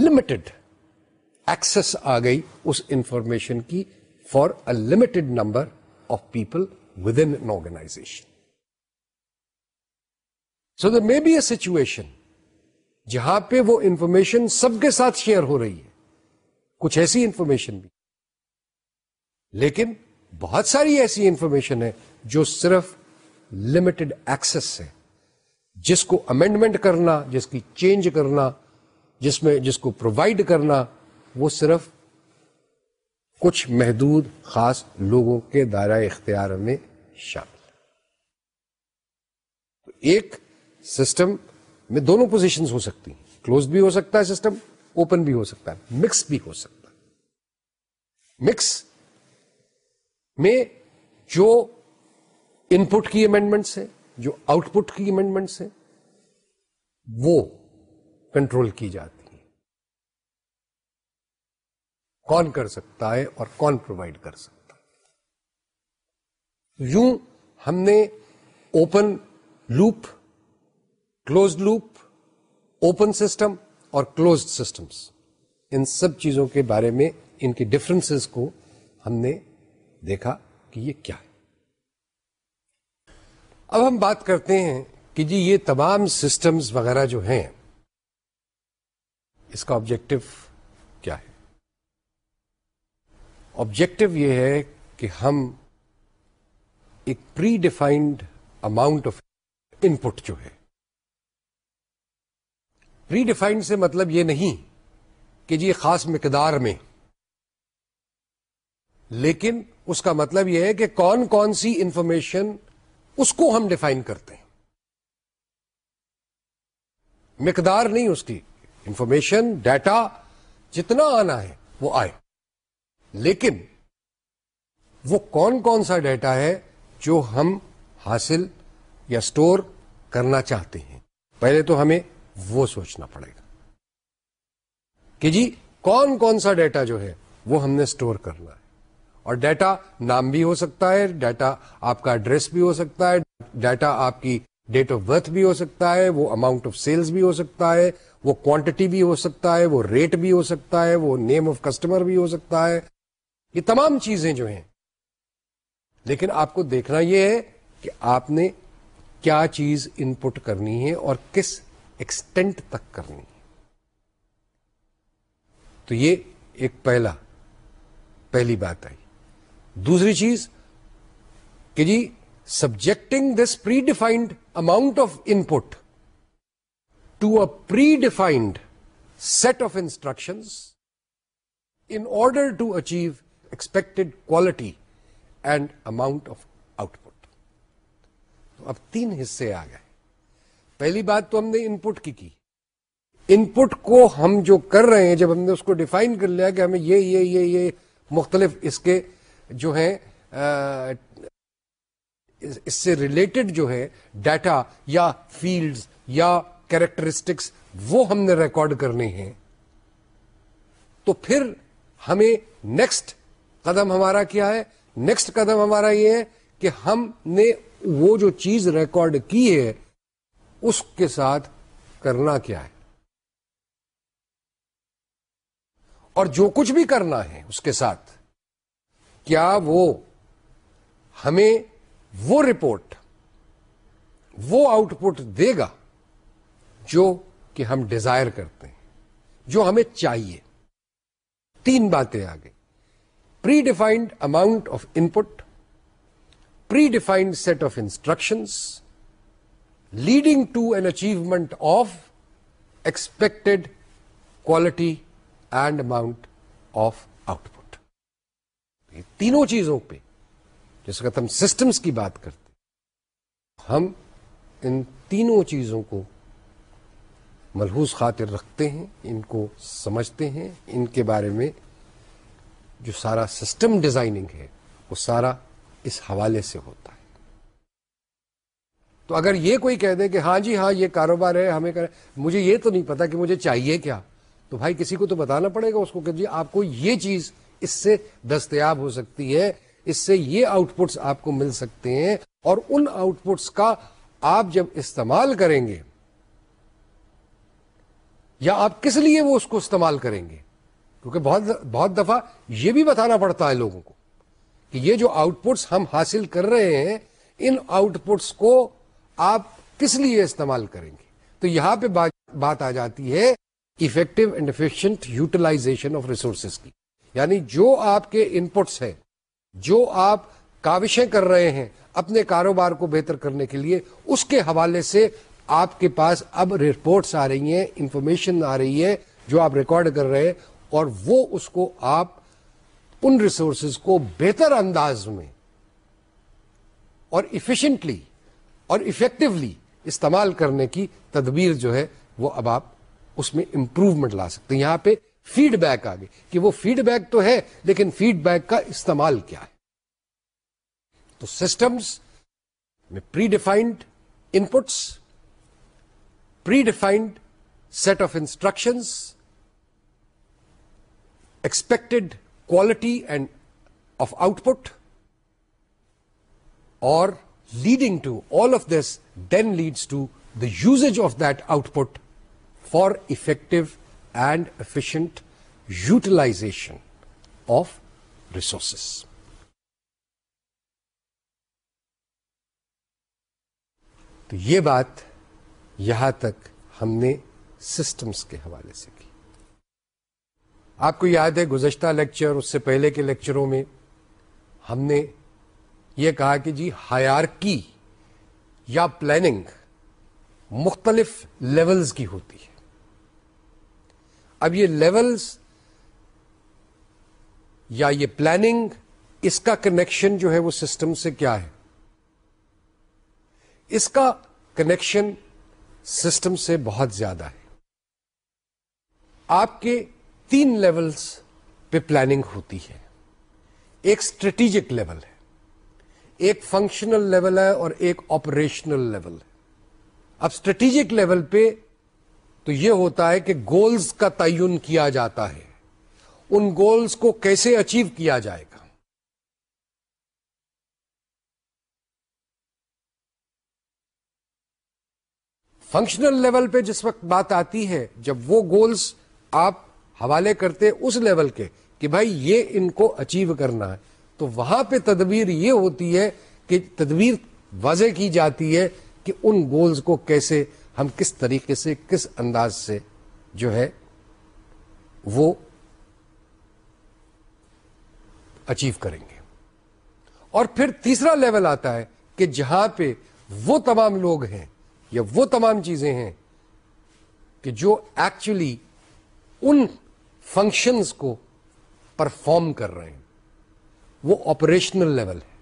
لمٹڈ ایکسس آ گئی اس انفارمیشن کی for a limited number of people with in organization so they be a situation جہاں پہ وہ انفارمیشن سب کے ساتھ شیئر ہو رہی ہے کچھ ایسی انفارمیشن بھی لیکن بہت ساری ایسی انفارمیشن ہے جو صرف لمیٹڈ ایکسس ہے جس کو امینڈمنٹ کرنا جس کی چینج کرنا جس میں جس کو پرووائڈ کرنا وہ صرف کچھ محدود خاص لوگوں کے دائرہ اختیار میں شامل تو ایک سسٹم میں دونوں پوزیشنز ہو سکتی ہیں کلوز بھی ہو سکتا ہے سسٹم اوپن بھی ہو سکتا ہے مکس بھی ہو سکتا ہے مکس میں جو ان پٹ کی امینڈمنٹس ہیں جو آؤٹ پٹ کی امینڈمنٹس ہیں وہ کنٹرول کی جاتی کون کر سکتا ہے اور کون پرووائڈ کر سکتا ہے یوں ہم نے open loop close loop open system اور کلوزڈ سسٹمس ان سب چیزوں کے بارے میں ان کی ڈفرینس کو ہم نے دیکھا کہ یہ کیا ہے اب ہم بات کرتے ہیں کہ جی یہ تمام سسٹمز وغیرہ جو ہیں اس کا آبجیکٹو آبجیکٹو یہ ہے کہ ہم ایک predefined amount of input جو ہے پری ڈیفائنڈ سے مطلب یہ نہیں کہ جی خاص مقدار میں لیکن اس کا مطلب یہ ہے کہ کون کون سی انفارمیشن اس کو ہم ڈیفائن کرتے ہیں مقدار نہیں اس کی انفارمیشن ڈیٹا جتنا آنا ہے وہ آئے لیکن وہ کون کون سا ڈیٹا ہے جو ہم حاصل یا اسٹور کرنا چاہتے ہیں پہلے تو ہمیں وہ سوچنا پڑے گا کہ جی کون کون سا ڈیٹا جو ہے وہ ہم نے اسٹور کرنا ہے اور ڈیٹا نام بھی ہو سکتا ہے ڈیٹا آپ کا ایڈریس بھی ہو سکتا ہے ڈیٹا آپ کی ڈیٹ آف برتھ بھی ہو سکتا ہے وہ اماؤنٹ آف سیلس بھی ہو سکتا ہے وہ کوانٹٹی بھی ہو سکتا ہے وہ ریٹ بھی ہو سکتا ہے وہ نیم آف کسٹمر بھی ہو سکتا ہے یہ تمام چیزیں جو ہیں لیکن آپ کو دیکھنا یہ ہے کہ آپ نے کیا چیز ان پٹ کرنی ہے اور کس ایکسٹینٹ تک کرنی ہے تو یہ ایک پہلا پہلی بات آئی دوسری چیز کہ جی subjecting this predefined amount of input to predefined set of instruction in order to achieve expected quality and amount of output اب تین حصے آ گئے پہلی بات تو ہم نے ان پٹ کی کی ان پٹ کو ہم جو کر رہے ہیں جب ہم نے اس کو ڈیفائن کر لیا کہ ہمیں یہ یہ یہ یہ مختلف اس کے جو ہے اس سے ریلیٹڈ جو ہے ڈیٹا یا فیلڈز یا کیریکٹرسٹکس وہ ہم نے ریکارڈ کرنے ہیں تو پھر ہمیں نیکسٹ قدم ہمارا کیا ہے نیکسٹ قدم ہمارا یہ ہے کہ ہم نے وہ جو چیز ریکارڈ کی ہے اس کے ساتھ کرنا کیا ہے اور جو کچھ بھی کرنا ہے اس کے ساتھ کیا وہ ہمیں وہ رپورٹ وہ آؤٹ پٹ دے گا جو کہ ہم ڈیزائر کرتے ہیں جو ہمیں چاہیے تین باتیں آگے predefined amount of input predefined set of instruction leading to an achievement of expected quality and amount of output تینوں چیزوں پہ جس وقت ہم سسٹمس کی بات کرتے ہم ان تینوں چیزوں کو ملحوظ خاطر رکھتے ہیں ان کو سمجھتے ہیں ان کے بارے میں جو سارا سسٹم ڈیزائننگ ہے وہ سارا اس حوالے سے ہوتا ہے تو اگر یہ کوئی کہہ دے کہ ہاں جی ہاں یہ کاروبار ہے ہمیں مجھے یہ تو نہیں پتا کہ مجھے چاہیے کیا تو بھائی کسی کو تو بتانا پڑے گا اس کو کہ جی آپ کو یہ چیز اس سے دستیاب ہو سکتی ہے اس سے یہ آؤٹ پٹس آپ کو مل سکتے ہیں اور ان آؤٹ پٹس کا آپ جب استعمال کریں گے یا آپ کس لیے وہ اس کو استعمال کریں گے کیونکہ بہت بہت دفعہ یہ بھی بتانا پڑتا ہے لوگوں کو کہ یہ جو آؤٹ پٹس ہم حاصل کر رہے ہیں ان آؤٹ پٹس کو آپ کس لیے استعمال کریں گے تو یہاں پہ بات آ جاتی ہے effective and efficient utilization of resources کی یعنی جو آپ کے ان پٹس ہیں جو آپ کاوشیں کر رہے ہیں اپنے کاروبار کو بہتر کرنے کے لیے اس کے حوالے سے آپ کے پاس اب رپورٹس آ رہی ہیں انفارمیشن آ رہی ہے جو آپ ریکارڈ کر رہے ہیں اور وہ اس کو آپ ان ریسورسز کو بہتر انداز میں اور افیشئنٹلی اور افیکٹولی استعمال کرنے کی تدبیر جو ہے وہ اب آپ اس میں امپروومنٹ لا سکتے ہیں یہاں پہ فیڈ بیک آگے کہ وہ فیڈ بیک تو ہے لیکن فیڈ بیک کا استعمال کیا ہے تو سسٹمز میں predefined inputs predefined set of instructions expected quality and of output اور leading to all of this then leads to the use of that output for effective and efficient utilization of resources تو یہ بات یہاں تک ہم نے systems کے حوالے سے آپ کو یاد ہے گزشتہ لیکچر اس سے پہلے کے لیکچروں میں ہم نے یہ کہا کہ جی ہائر یا پلاننگ مختلف لیولز کی ہوتی ہے اب یہ لیولز یا یہ پلاننگ اس کا کنیکشن جو ہے وہ سسٹم سے کیا ہے اس کا کنیکشن سسٹم سے بہت زیادہ ہے آپ کے تین لیولز پہ پلاننگ ہوتی ہے ایک اسٹریٹجک لیول ہے ایک فنکشنل لیول ہے اور ایک آپریشنل لیول ہے اب اسٹریٹجک لیول پہ تو یہ ہوتا ہے کہ گولز کا تعین کیا جاتا ہے ان گولز کو کیسے اچیو کیا جائے گا فنکشنل لیول پہ جس وقت بات آتی ہے جب وہ گولز آپ حوالے کرتے اس لیول کے کہ بھائی یہ ان کو اچیو کرنا ہے تو وہاں پہ تدبیر یہ ہوتی ہے کہ تدبیر واضح کی جاتی ہے کہ ان گولز کو کیسے ہم کس طریقے سے کس انداز سے جو ہے وہ اچیو کریں گے اور پھر تیسرا لیول آتا ہے کہ جہاں پہ وہ تمام لوگ ہیں یا وہ تمام چیزیں ہیں کہ جو ایکچولی ان فنکشنز کو پرفارم کر رہے ہیں وہ آپریشنل لیول ہے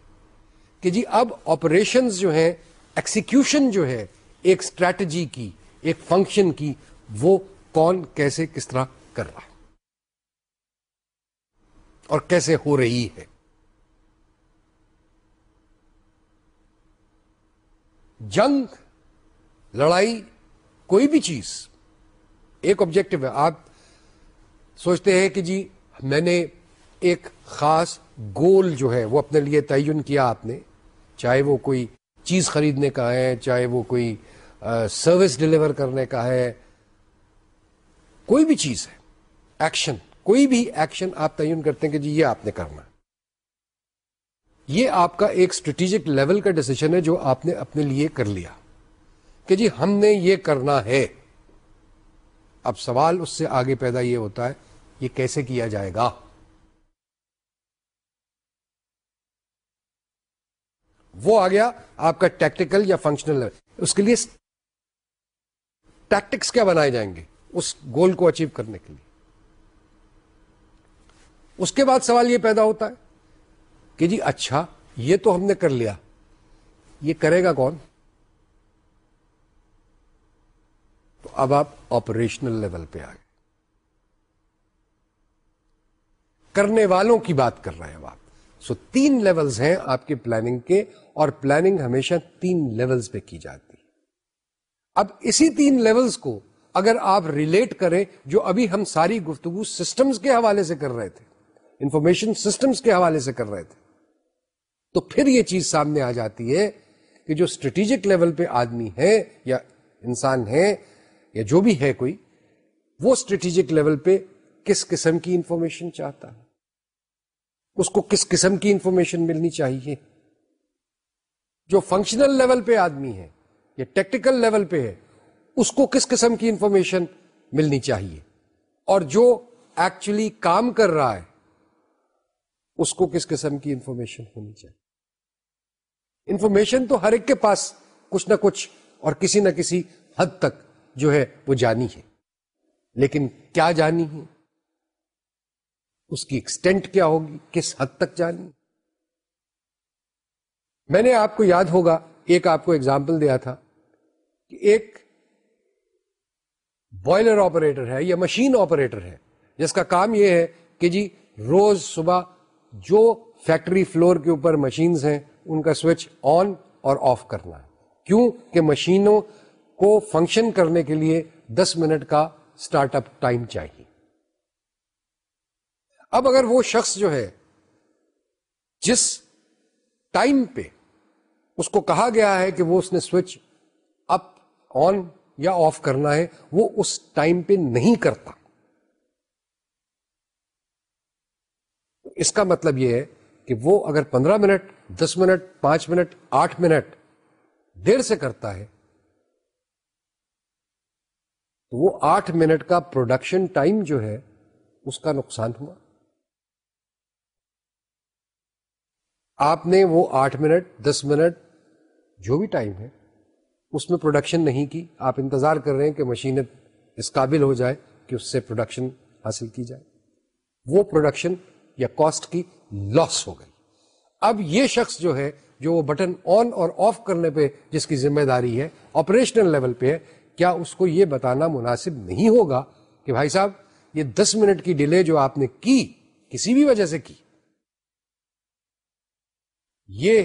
کہ جی اب آپریشنز جو ہیں ایکسیکیوشن جو ہے ایک اسٹریٹجی کی ایک فنکشن کی وہ کون کیسے کس طرح کر رہا ہے اور کیسے ہو رہی ہے جنگ لڑائی کوئی بھی چیز ایک آبجیکٹو ہے آپ سوچتے ہیں کہ جی میں نے ایک خاص گول جو ہے وہ اپنے لیے تعین کیا آپ نے چاہے وہ کوئی چیز خریدنے کا ہے چاہے وہ کوئی سروس ڈلیور کرنے کا ہے کوئی بھی چیز ہے ایکشن کوئی بھی ایکشن آپ تعین کرتے ہیں کہ جی یہ آپ نے کرنا یہ آپ کا ایک اسٹریٹجک لیول کا ڈسیزن ہے جو آپ نے اپنے لیے کر لیا کہ جی ہم نے یہ کرنا ہے اب سوال اس سے آگے پیدا یہ ہوتا ہے یہ کیسے کیا جائے گا وہ آ گیا آپ کا ٹیکٹیکل یا فنکشنل اس کے لیے ٹیکٹکس کیا بنائے جائیں گے اس گول کو اچیو کرنے کے لیے اس کے بعد سوال یہ پیدا ہوتا ہے کہ جی اچھا یہ تو ہم نے کر لیا یہ کرے گا کون اب آپ آپریشنل لیول پہ آ گئے کرنے والوں کی بات کر رہے ہیں آپ سو تین لیولز ہیں آپ کے پلاننگ کے اور پلاننگ ہمیشہ تین لیولز پہ کی جاتی اب اسی تین لیولز کو اگر آپ ریلیٹ کریں جو ابھی ہم ساری گفتگو سسٹمز کے حوالے سے کر رہے تھے انفارمیشن سسٹمز کے حوالے سے کر رہے تھے تو پھر یہ چیز سامنے آ جاتی ہے کہ جو اسٹریٹجک لیول پہ آدمی ہے یا انسان ہے یا جو بھی ہے کوئی وہ اسٹریٹجک لیول پہ کس قسم کی انفارمیشن چاہتا ہے اس کو کس قسم کی انفارمیشن ملنی چاہیے جو فنکشنل لیول پہ آدمی ہے یا ٹیکٹیکل لیول پہ ہے اس کو کس قسم کی انفارمیشن ملنی چاہیے اور جو ایکچولی کام کر رہا ہے اس کو کس قسم کی انفارمیشن ہونی چاہیے انفارمیشن تو ہر ایک کے پاس کچھ نہ کچھ اور کسی نہ کسی حد تک جو ہے وہ جانی ہے لیکن کیا جانی ہے اس کی ایکسٹینٹ کیا ہوگی کس حد تک جانی میں نے آپ کو یاد ہوگا ایک آپ کو ایگزامپل دیا تھا کہ ایک بوائلر آپریٹر ہے یا مشین آپریٹر ہے جس کا کام یہ ہے کہ جی روز صبح جو فیکٹری فلور کے اوپر مشینز ہیں ان کا سوئچ آن اور آف کرنا ہے کیوں کہ مشینوں کو فنکشن کرنے کے لیے دس منٹ کا اسٹارٹ اپ ٹائم چاہیے اب اگر وہ شخص جو ہے جس ٹائم پہ اس کو کہا گیا ہے کہ وہ اس نے سوئچ اپ آن یا آف کرنا ہے وہ اس ٹائم پہ نہیں کرتا اس کا مطلب یہ ہے کہ وہ اگر پندرہ منٹ دس منٹ پانچ منٹ آٹھ منٹ دیر سے کرتا ہے تو وہ آٹھ منٹ کا پروڈکشن ٹائم جو ہے اس کا نقصان ہوا آپ نے وہ آٹھ منٹ دس منٹ جو بھی ٹائم ہے اس میں پروڈکشن نہیں کی آپ انتظار کر رہے ہیں کہ مشینت اس قابل ہو جائے کہ اس سے پروڈکشن حاصل کی جائے وہ پروڈکشن یا کاسٹ کی لاس ہو گئی اب یہ شخص جو ہے جو وہ بٹن آن اور آف کرنے پہ جس کی ذمہ داری ہے آپریشنل لیول پہ ہے کیا اس کو یہ بتانا مناسب نہیں ہوگا کہ بھائی صاحب یہ دس منٹ کی ڈیلے جو آپ نے کی کسی بھی وجہ سے کی یہ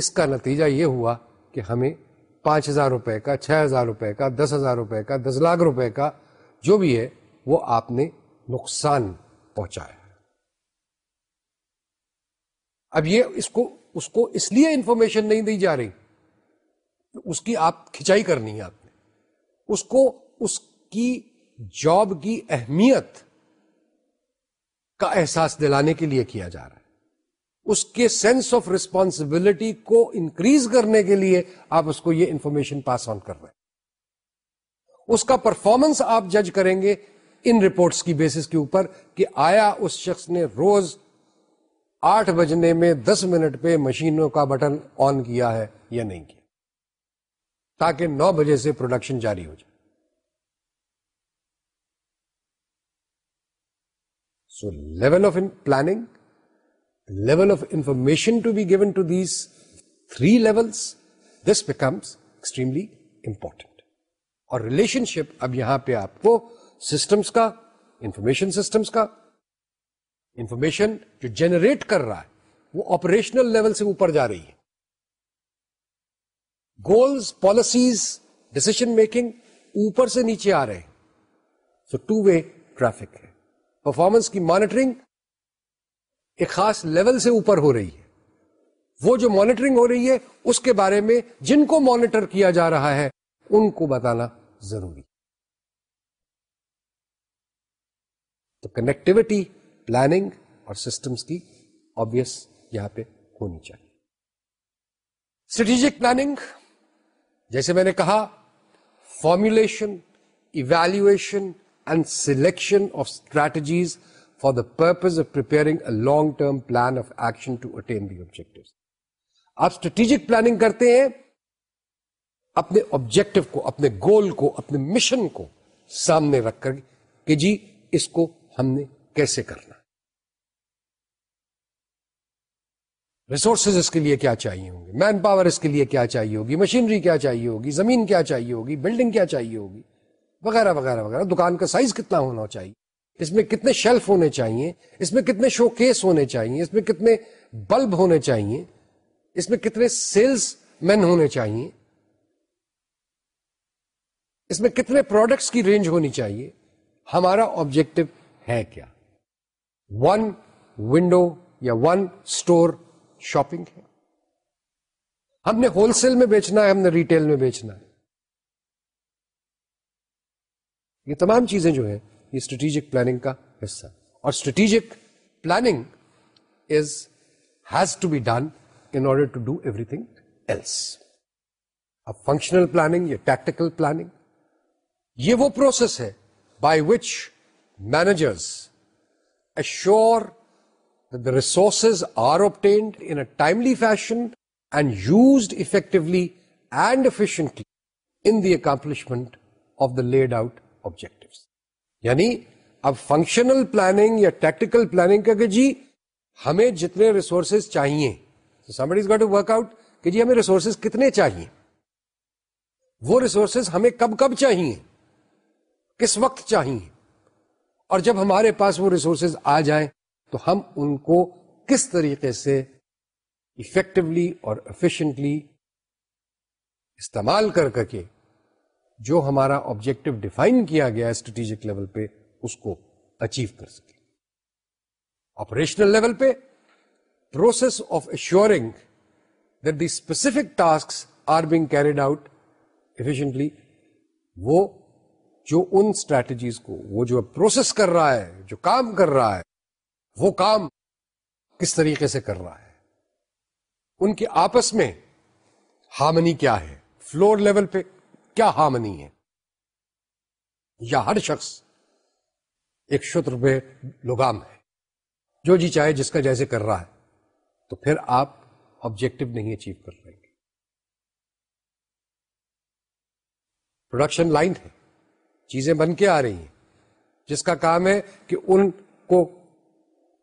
اس کا نتیجہ یہ ہوا کہ ہمیں پانچ ہزار روپے کا چھ ہزار روپے کا دس ہزار روپے کا دس لاکھ روپے کا جو بھی ہے وہ آپ نے نقصان پہنچایا اب یہ اس کو اس کو اس لیے انفارمیشن نہیں دی جا رہی اس کی آپ کھچائی کرنی ہے آپ نے اس کو اس کی جاب کی اہمیت کا احساس دلانے کے لیے کیا جا رہا ہے اس کے سینس آف ریسپانسبلٹی کو انکریز کرنے کے لیے آپ اس کو یہ انفارمیشن پاس آن کر رہے ہیں اس کا پرفارمنس آپ جج کریں گے ان رپورٹس کی بیسس کے اوپر کہ آیا اس شخص نے روز آٹھ بجنے میں دس منٹ پہ مشینوں کا بٹن آن کیا ہے یا نہیں کیا تاکہ نو بجے سے پروڈکشن جاری ہو جائے so level of planning level of information to be given to these three levels this becomes extremely important اور ریلیشن شپ اب یہاں پہ آپ کو سسٹمس کا انفارمیشن سسٹمس کا انفارمیشن جو جنریٹ کر رہا ہے وہ آپریشنل لیول سے اوپر جا رہی ہے گولز پالیسیز ڈسیشن میکنگ اوپر سے نیچے آ رہے ہیں سو ٹو وے ٹریفک ہے پرفارمنس کی مانیٹرنگ ایک خاص لیول سے اوپر ہو رہی ہے وہ جو مانیٹرنگ ہو رہی ہے اس کے بارے میں جن کو مانیٹر کیا جا رہا ہے ان کو بتانا ضروری تو کنیکٹوٹی پلاننگ اور سسٹمز کی آبیس یہاں پہ ہونی چاہیے اسٹریٹجک پلاننگ جیسے میں نے کہا formulation evaluation and selection of strategies for the purpose of per long term plan of action to attain the object آپ اسٹریٹجک پلاننگ کرتے ہیں اپنے آبجیکٹو کو اپنے گول کو اپنے مشن کو سامنے رکھ کر کہ جی اس کو ہم نے کیسے کرنا ریسورسز اس کے لیے کیا چاہیے ہوں گے مین پاور اس کے لیے کیا چاہیے ہوگی مشینری کیا چاہیے ہوگی زمین کیا چاہیے ہوگی بلڈنگ کیا چاہیے ہوگی وغیرہ وغیرہ وغیرہ دکان کا سائز کتنا ہونا چاہیے اس میں کتنے شیلف ہونے چاہیے اس میں کتنے شو کیس ہونے چاہیے اس میں کتنے بلب ہونے چاہیے اس میں کتنے سیلس مین ہونے چاہیے اس میں کتنے پروڈکٹس کی رینج ہونی چاہیے ہمارا آبجیکٹو ہے کیا ون ونڈو یا ون اسٹور شاپنگ ہے ہم نے ہول سیل میں بیچنا ہے ہم نے ریٹیل میں بیچنا ہے یہ تمام چیزیں جو ہیں یہ اسٹریٹجک پلاننگ کا حصہ اور strategic planning is has to be done in order to do everything else اب فنکشنل پلاننگ یا ٹیکٹیکل پلاننگ یہ وہ پروسیس ہے by which managers ensure resources are obtained in a timely fashion and used effectively and efficiently in the accomplishment of the laid out object یعنی اب functional planning یا tactical planning کا کہ جی ہمیں جتنے ریسورسز چاہیے آؤٹ کہ جی ہمیں ریسورسز کتنے چاہیے وہ ریسورسز ہمیں کب کب چاہیے کس وقت چاہیے اور جب ہمارے پاس وہ ریسورسز آ جائیں تو ہم ان کو کس طریقے سے افیکٹولی اور افیشئنٹلی استعمال کر کر کے جو ہمارا آبجیکٹو ڈیفائن کیا گیا اسٹریٹجک لیول پہ اس کو اچیو کر سکے آپریشنل لیول پہ process of ensuring that the specific task are being carried out efficiently وہ جو ان اسٹریٹجیز کو وہ جو پروسیس کر رہا ہے جو کام کر رہا ہے وہ کام کس طریقے سے کر رہا ہے ان کے آپس میں ہامنی کیا ہے فلور لیول پہ کیا ہامنی ہے یا ہر شخص ایک شتر پہ لگام ہے جو جی چاہے جس کا جیسے کر رہا ہے تو پھر آپ آبجیکٹو نہیں اچیو کر رہے گے پروڈکشن لائن ہے چیزیں بن کے آ رہی ہیں جس کا کام ہے کہ ان کو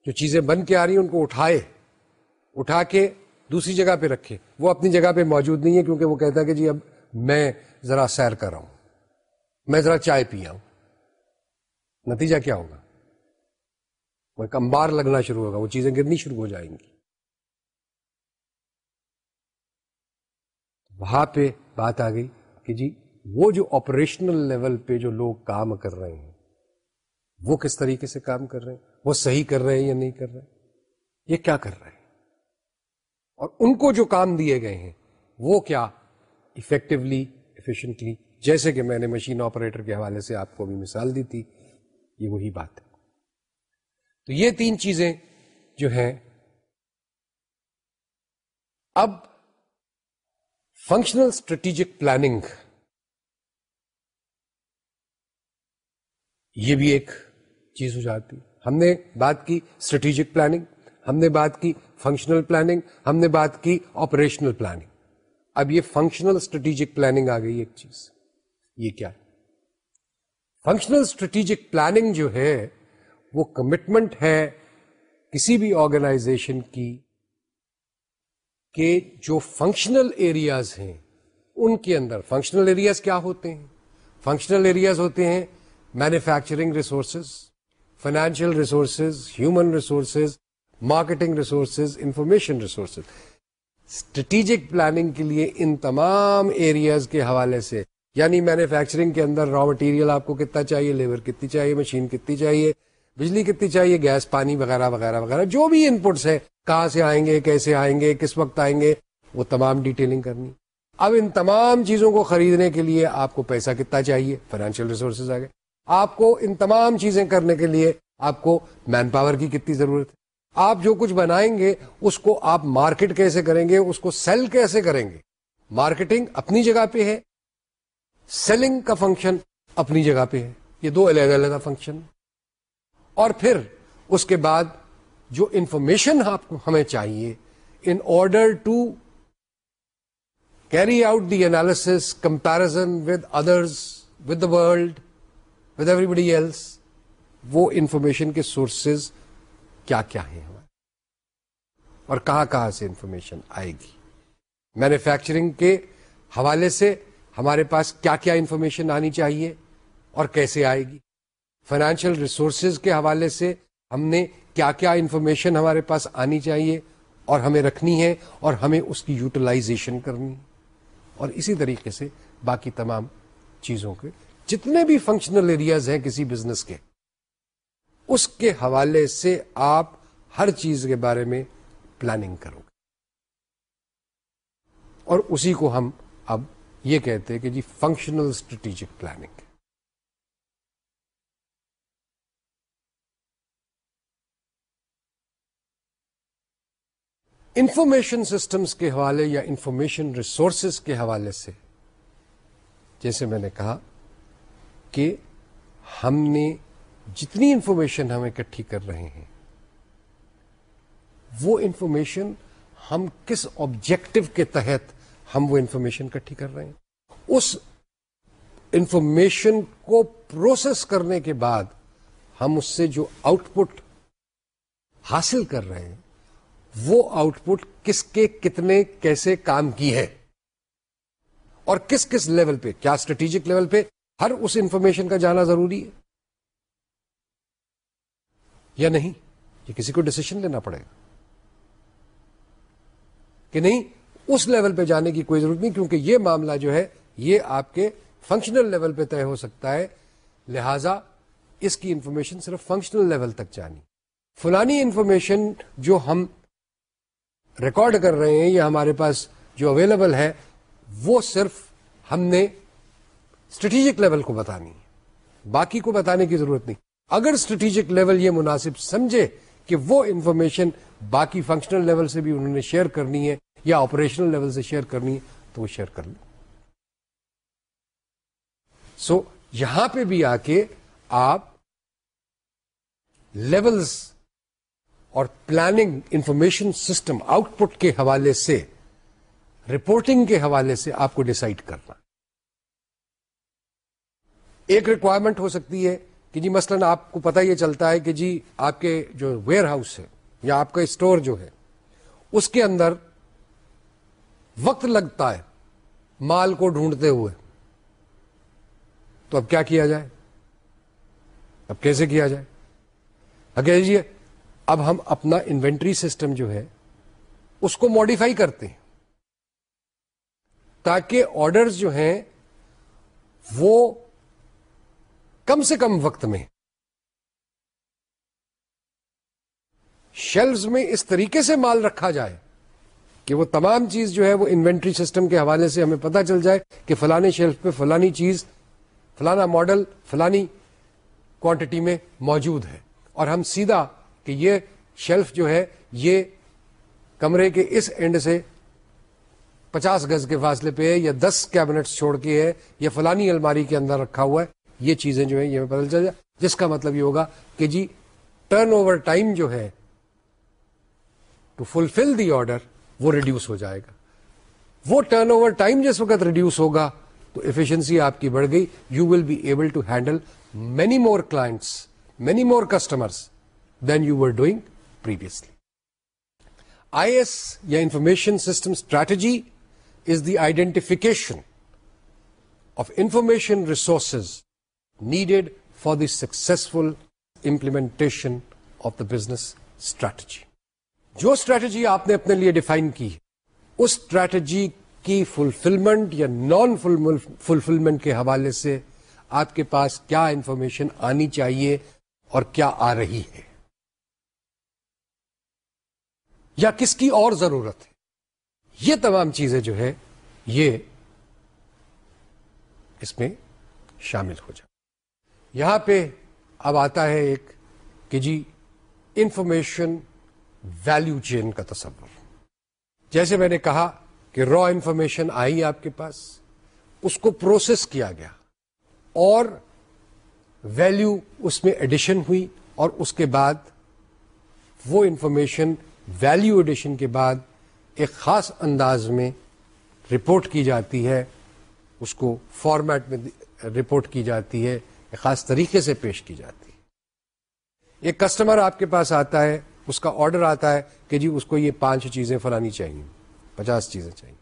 جو چیزیں بن کے آ رہی ہیں ان کو اٹھائے اٹھا کے دوسری جگہ پہ رکھے وہ اپنی جگہ پہ موجود نہیں ہے کیونکہ وہ کہتا ہے کہ جی اب میں ذرا سیر کر رہا ہوں میں ذرا چائے ہوں نتیجہ کیا ہوگا وہ کمبار لگنا شروع ہوگا وہ چیزیں گرنی شروع ہو جائیں گی وہاں پہ بات آ گئی کہ جی وہ جو آپریشنل لیول پہ جو لوگ کام کر رہے ہیں وہ کس طریقے سے کام کر رہے ہیں وہ صحیح کر رہے ہیں یا نہیں کر رہے یہ کیا کر رہے ہیں اور ان کو جو کام دیے گئے ہیں وہ کیا افیکٹولی افیشنٹلی جیسے کہ میں نے مشین آپریٹر کے حوالے سے آپ کو بھی مثال دی تھی یہ وہی بات ہے تو یہ تین چیزیں جو ہیں اب فنکشنل اسٹریٹجک پلاننگ یہ بھی ایک چیز ہو جاتی ہے ہم نے بات کی اسٹریٹجک پلاننگ ہم نے بات کی فنکشنل پلاننگ ہم نے بات کی آپریشنل پلاننگ اب یہ فنکشنل اسٹریٹجک پلاننگ آ گئی ایک چیز یہ کیا فنکشنل اسٹریٹجک پلاننگ جو ہے وہ کمٹمنٹ ہے کسی بھی آرگنائزیشن کی کہ جو فنکشنل ایریاز ہیں ان کے اندر فنکشنل ایریاز کیا ہوتے ہیں فنکشنل ایریاز ہوتے ہیں manufacturing resources financial resources human resources marketing resources information resources strategic planning کے لیے ان تمام ایریاز کے حوالے سے یعنی مینوفیکچرنگ کے اندر را مٹیریل آپ کو کتنا چاہیے لیبر کتنی چاہیے مشین کتنی چاہیے بجلی کتنی چاہیے گیس پانی وغیرہ وغیرہ وغیرہ جو بھی ان پٹس ہیں کہاں سے آئیں گے کیسے آئیں گے کس وقت آئیں گے وہ تمام ڈیٹیلنگ کرنی اب ان تمام چیزوں کو خریدنے کے لیے آپ کو پیسہ کتنا چاہیے فائنینشیل ریسورسز آ گئے آپ کو ان تمام چیزیں کرنے کے لیے آپ کو مین پاور کی کتنی ضرورت ہے آپ جو کچھ بنائیں گے اس کو آپ مارکیٹ کیسے کریں گے اس کو سیل کیسے کریں گے مارکیٹنگ اپنی جگہ پہ ہے سیلنگ کا فنکشن اپنی جگہ پہ ہے یہ دو الگ الگ فنکشن اور پھر اس کے بعد جو انفارمیشن آپ کو ہمیں چاہیے in order to carry out the analysis comparison with others with the world with everybody else وہ انفارمیشن کے سورسز کیا کیا ہیں ہمارے اور کہاں کہاں سے انفارمیشن آئے گی مینوفیکچرنگ کے حوالے سے ہمارے پاس کیا کیا انفارمیشن آنی چاہیے اور کیسے آئے گی فائنینشیل ریسورسز کے حوالے سے ہم نے کیا کیا انفارمیشن ہمارے پاس آنی چاہیے اور ہمیں رکھنی ہے اور ہمیں اس کی یوٹیلائزیشن کرنی اور اسی طریقے سے باقی تمام چیزوں کے جتنے بھی فنکشنل ایریاز ہیں کسی بزنس کے اس کے حوالے سے آپ ہر چیز کے بارے میں پلاننگ کرو گے اور اسی کو ہم اب یہ کہتے ہیں کہ جی functional strategic planning information systems کے حوالے یا انفارمیشن ریسورسز کے حوالے سے جیسے میں نے کہا کہ ہم نے جتنی انفارمیشن ہم اکٹھی کر رہے ہیں وہ انفارمیشن ہم کس آبجیکٹو کے تحت ہم وہ انفارمیشن اکٹھی کر رہے ہیں اس انفارمیشن کو پروسیس کرنے کے بعد ہم اس سے جو آؤٹ پٹ حاصل کر رہے ہیں وہ آؤٹ پٹ کس کے کتنے کیسے کام کی ہے اور کس کس لیول پہ کیا اسٹریٹجک لیول پہ ہر اس انفارمیشن کا جانا ضروری ہے یا نہیں یہ کسی کو ڈسیشن لینا پڑے گا کہ نہیں اس لیول پہ جانے کی کوئی ضرورت نہیں کیونکہ یہ معاملہ جو ہے یہ آپ کے فنکشنل لیول پہ طے ہو سکتا ہے لہذا اس کی انفارمیشن صرف فنکشنل لیول تک جانی فلانی انفارمیشن جو ہم ریکارڈ کر رہے ہیں یا ہمارے پاس جو اویلیبل ہے وہ صرف ہم نے اسٹریٹیجک لیول کو بتانی ہے باقی کو بتانے کی ضرورت نہیں اگر اسٹریٹیجک لیول یہ مناسب سمجھے کہ وہ انفارمیشن باقی فنکشنل لیول سے بھی انہوں نے شیئر کرنی ہے یا آپریشنل لیول سے شیئر کرنی ہے تو وہ شیئر کر لیں سو so, یہاں پہ بھی آ کے آپ لیولز اور planning information system output کے حوالے سے رپورٹنگ کے حوالے سے آپ کو ڈیسائیڈ کرنا ایک ریکوائرمنٹ ہو سکتی ہے کہ جی مثلا آپ کو پتا یہ چلتا ہے کہ جی آپ کے جو ویئر ہاؤس ہے یا آپ کا اسٹور جو ہے اس کے اندر وقت لگتا ہے مال کو ڈھونڈتے ہوئے تو اب کیا کیا جائے اب کیسے کیا جائے جی اب ہم اپنا انوینٹری سسٹم جو ہے اس کو ماڈیفائی کرتے ہیں تاکہ آرڈرز جو ہیں وہ کم سے کم وقت میں شیلز میں اس طریقے سے مال رکھا جائے کہ وہ تمام چیز جو ہے وہ انوینٹری سسٹم کے حوالے سے ہمیں پتہ چل جائے کہ فلانے شیلف پہ فلانی چیز فلانا ماڈل فلانی کوانٹٹی میں موجود ہے اور ہم سیدھا کہ یہ شیلف جو ہے یہ کمرے کے اس اینڈ سے پچاس گز کے فاصلے پہ ہے یا دس کیبنٹس چھوڑ کے ہے یا فلانی الماری کے اندر رکھا ہوا ہے یہ چیزیں جو ہیں یہ پتہ چل جائے جس کا مطلب یہ ہوگا کہ جی ٹرن اوور ٹائم جو ہے ٹو فلفل دی آرڈر وہ ریڈیوس ہو جائے گا وہ ٹرن اوور ٹائم جس وقت ریڈیوس ہوگا تو ایفیشنسی آپ کی بڑھ گئی you will be able to handle many more clients many more customers than you were doing previously I S یا information system strategy is the identification of information resources needed for the successful implementation of the business strategy جو strategy آپ نے اپنے لیے define کی اس strategy کی fulfilment یا naan fulfilment کے حوالے سے آپ کے پاس کیا انفارمیشن آنی چاہیے اور کیا آ رہی ہے یا کس کی اور ضرورت ہے یہ تمام چیزیں جو ہے یہ اس میں شامل ہو جائے یہاں پہ اب آتا ہے ایک کہ جی انفارمیشن ویلو چین کا تصور جیسے میں نے کہا کہ را انفارمیشن آئی آپ کے پاس اس کو پروسیس کیا گیا اور ویلو اس میں ایڈیشن ہوئی اور اس کے بعد وہ انفارمیشن ویلو ایڈیشن کے بعد ایک خاص انداز میں رپورٹ کی جاتی ہے اس کو فارمیٹ میں رپورٹ کی جاتی ہے ایک خاص طریقے سے پیش کی جاتی ہے ایک کسٹمر آپ کے پاس آتا ہے اس کا آرڈر آتا ہے کہ جی اس کو یہ پانچ چیزیں فلانی چاہیے پچاس چیزیں چاہیے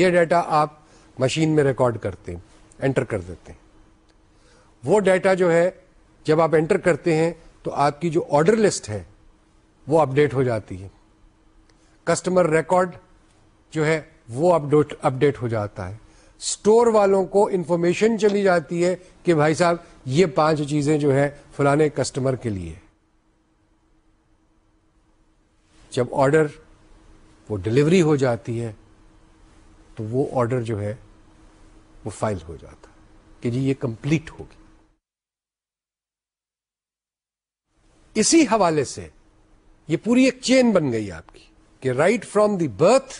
یہ ڈیٹا آپ مشین میں ریکارڈ کرتے ہیں انٹر کر دیتے ہیں وہ ڈیٹا جو ہے جب آپ انٹر کرتے ہیں تو آپ کی جو آرڈر لسٹ ہے وہ اپڈیٹ ہو جاتی ہے کسٹمر ریکارڈ جو ہے وہ اپڈیٹ ہو جاتا ہے اسٹور والوں کو انفارمیشن چلی جاتی ہے کہ بھائی صاحب یہ پانچ چیزیں جو ہیں فلانے کسٹمر کے لیے جب آرڈر وہ ڈلیوری ہو جاتی ہے تو وہ آرڈر جو ہے وہ فائل ہو جاتا کہ جی یہ کمپلیٹ ہوگی اسی حوالے سے یہ پوری ایک چین بن گئی آپ کی کہ right from the birth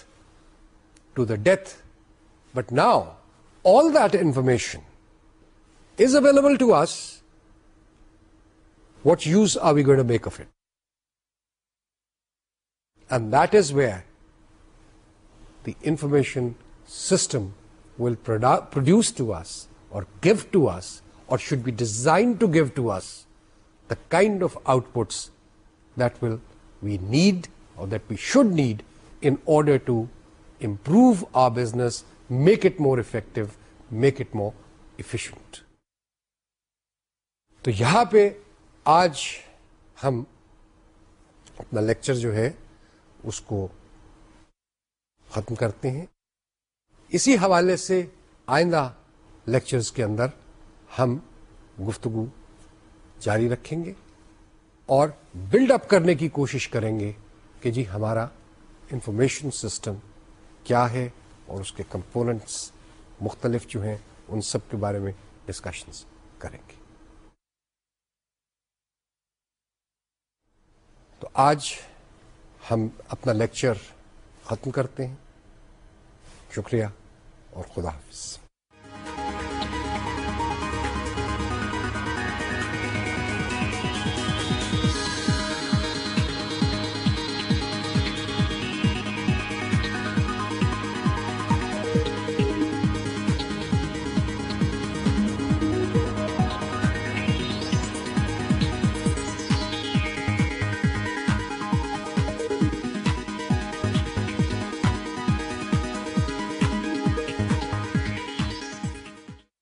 to the death But now, all that information is available to us. What use are we going to make of it? And that is where the information system will produce to us, or give to us, or should be designed to give to us the kind of outputs that we need, or that we should need, in order to improve our business make it more effective make it more efficient تو یہاں پہ آج ہم اپنا lecture جو ہے اس کو ختم کرتے ہیں اسی حوالے سے آئندہ لیکچرز کے اندر ہم گفتگو جاری رکھیں گے اور بلڈ اپ کرنے کی کوشش کریں گے کہ جی ہمارا انفارمیشن سسٹم کیا ہے اور اس کے کمپوننٹس مختلف جو ہیں ان سب کے بارے میں ڈسکشنس کریں گے تو آج ہم اپنا لیکچر ختم کرتے ہیں شکریہ اور خدا حافظ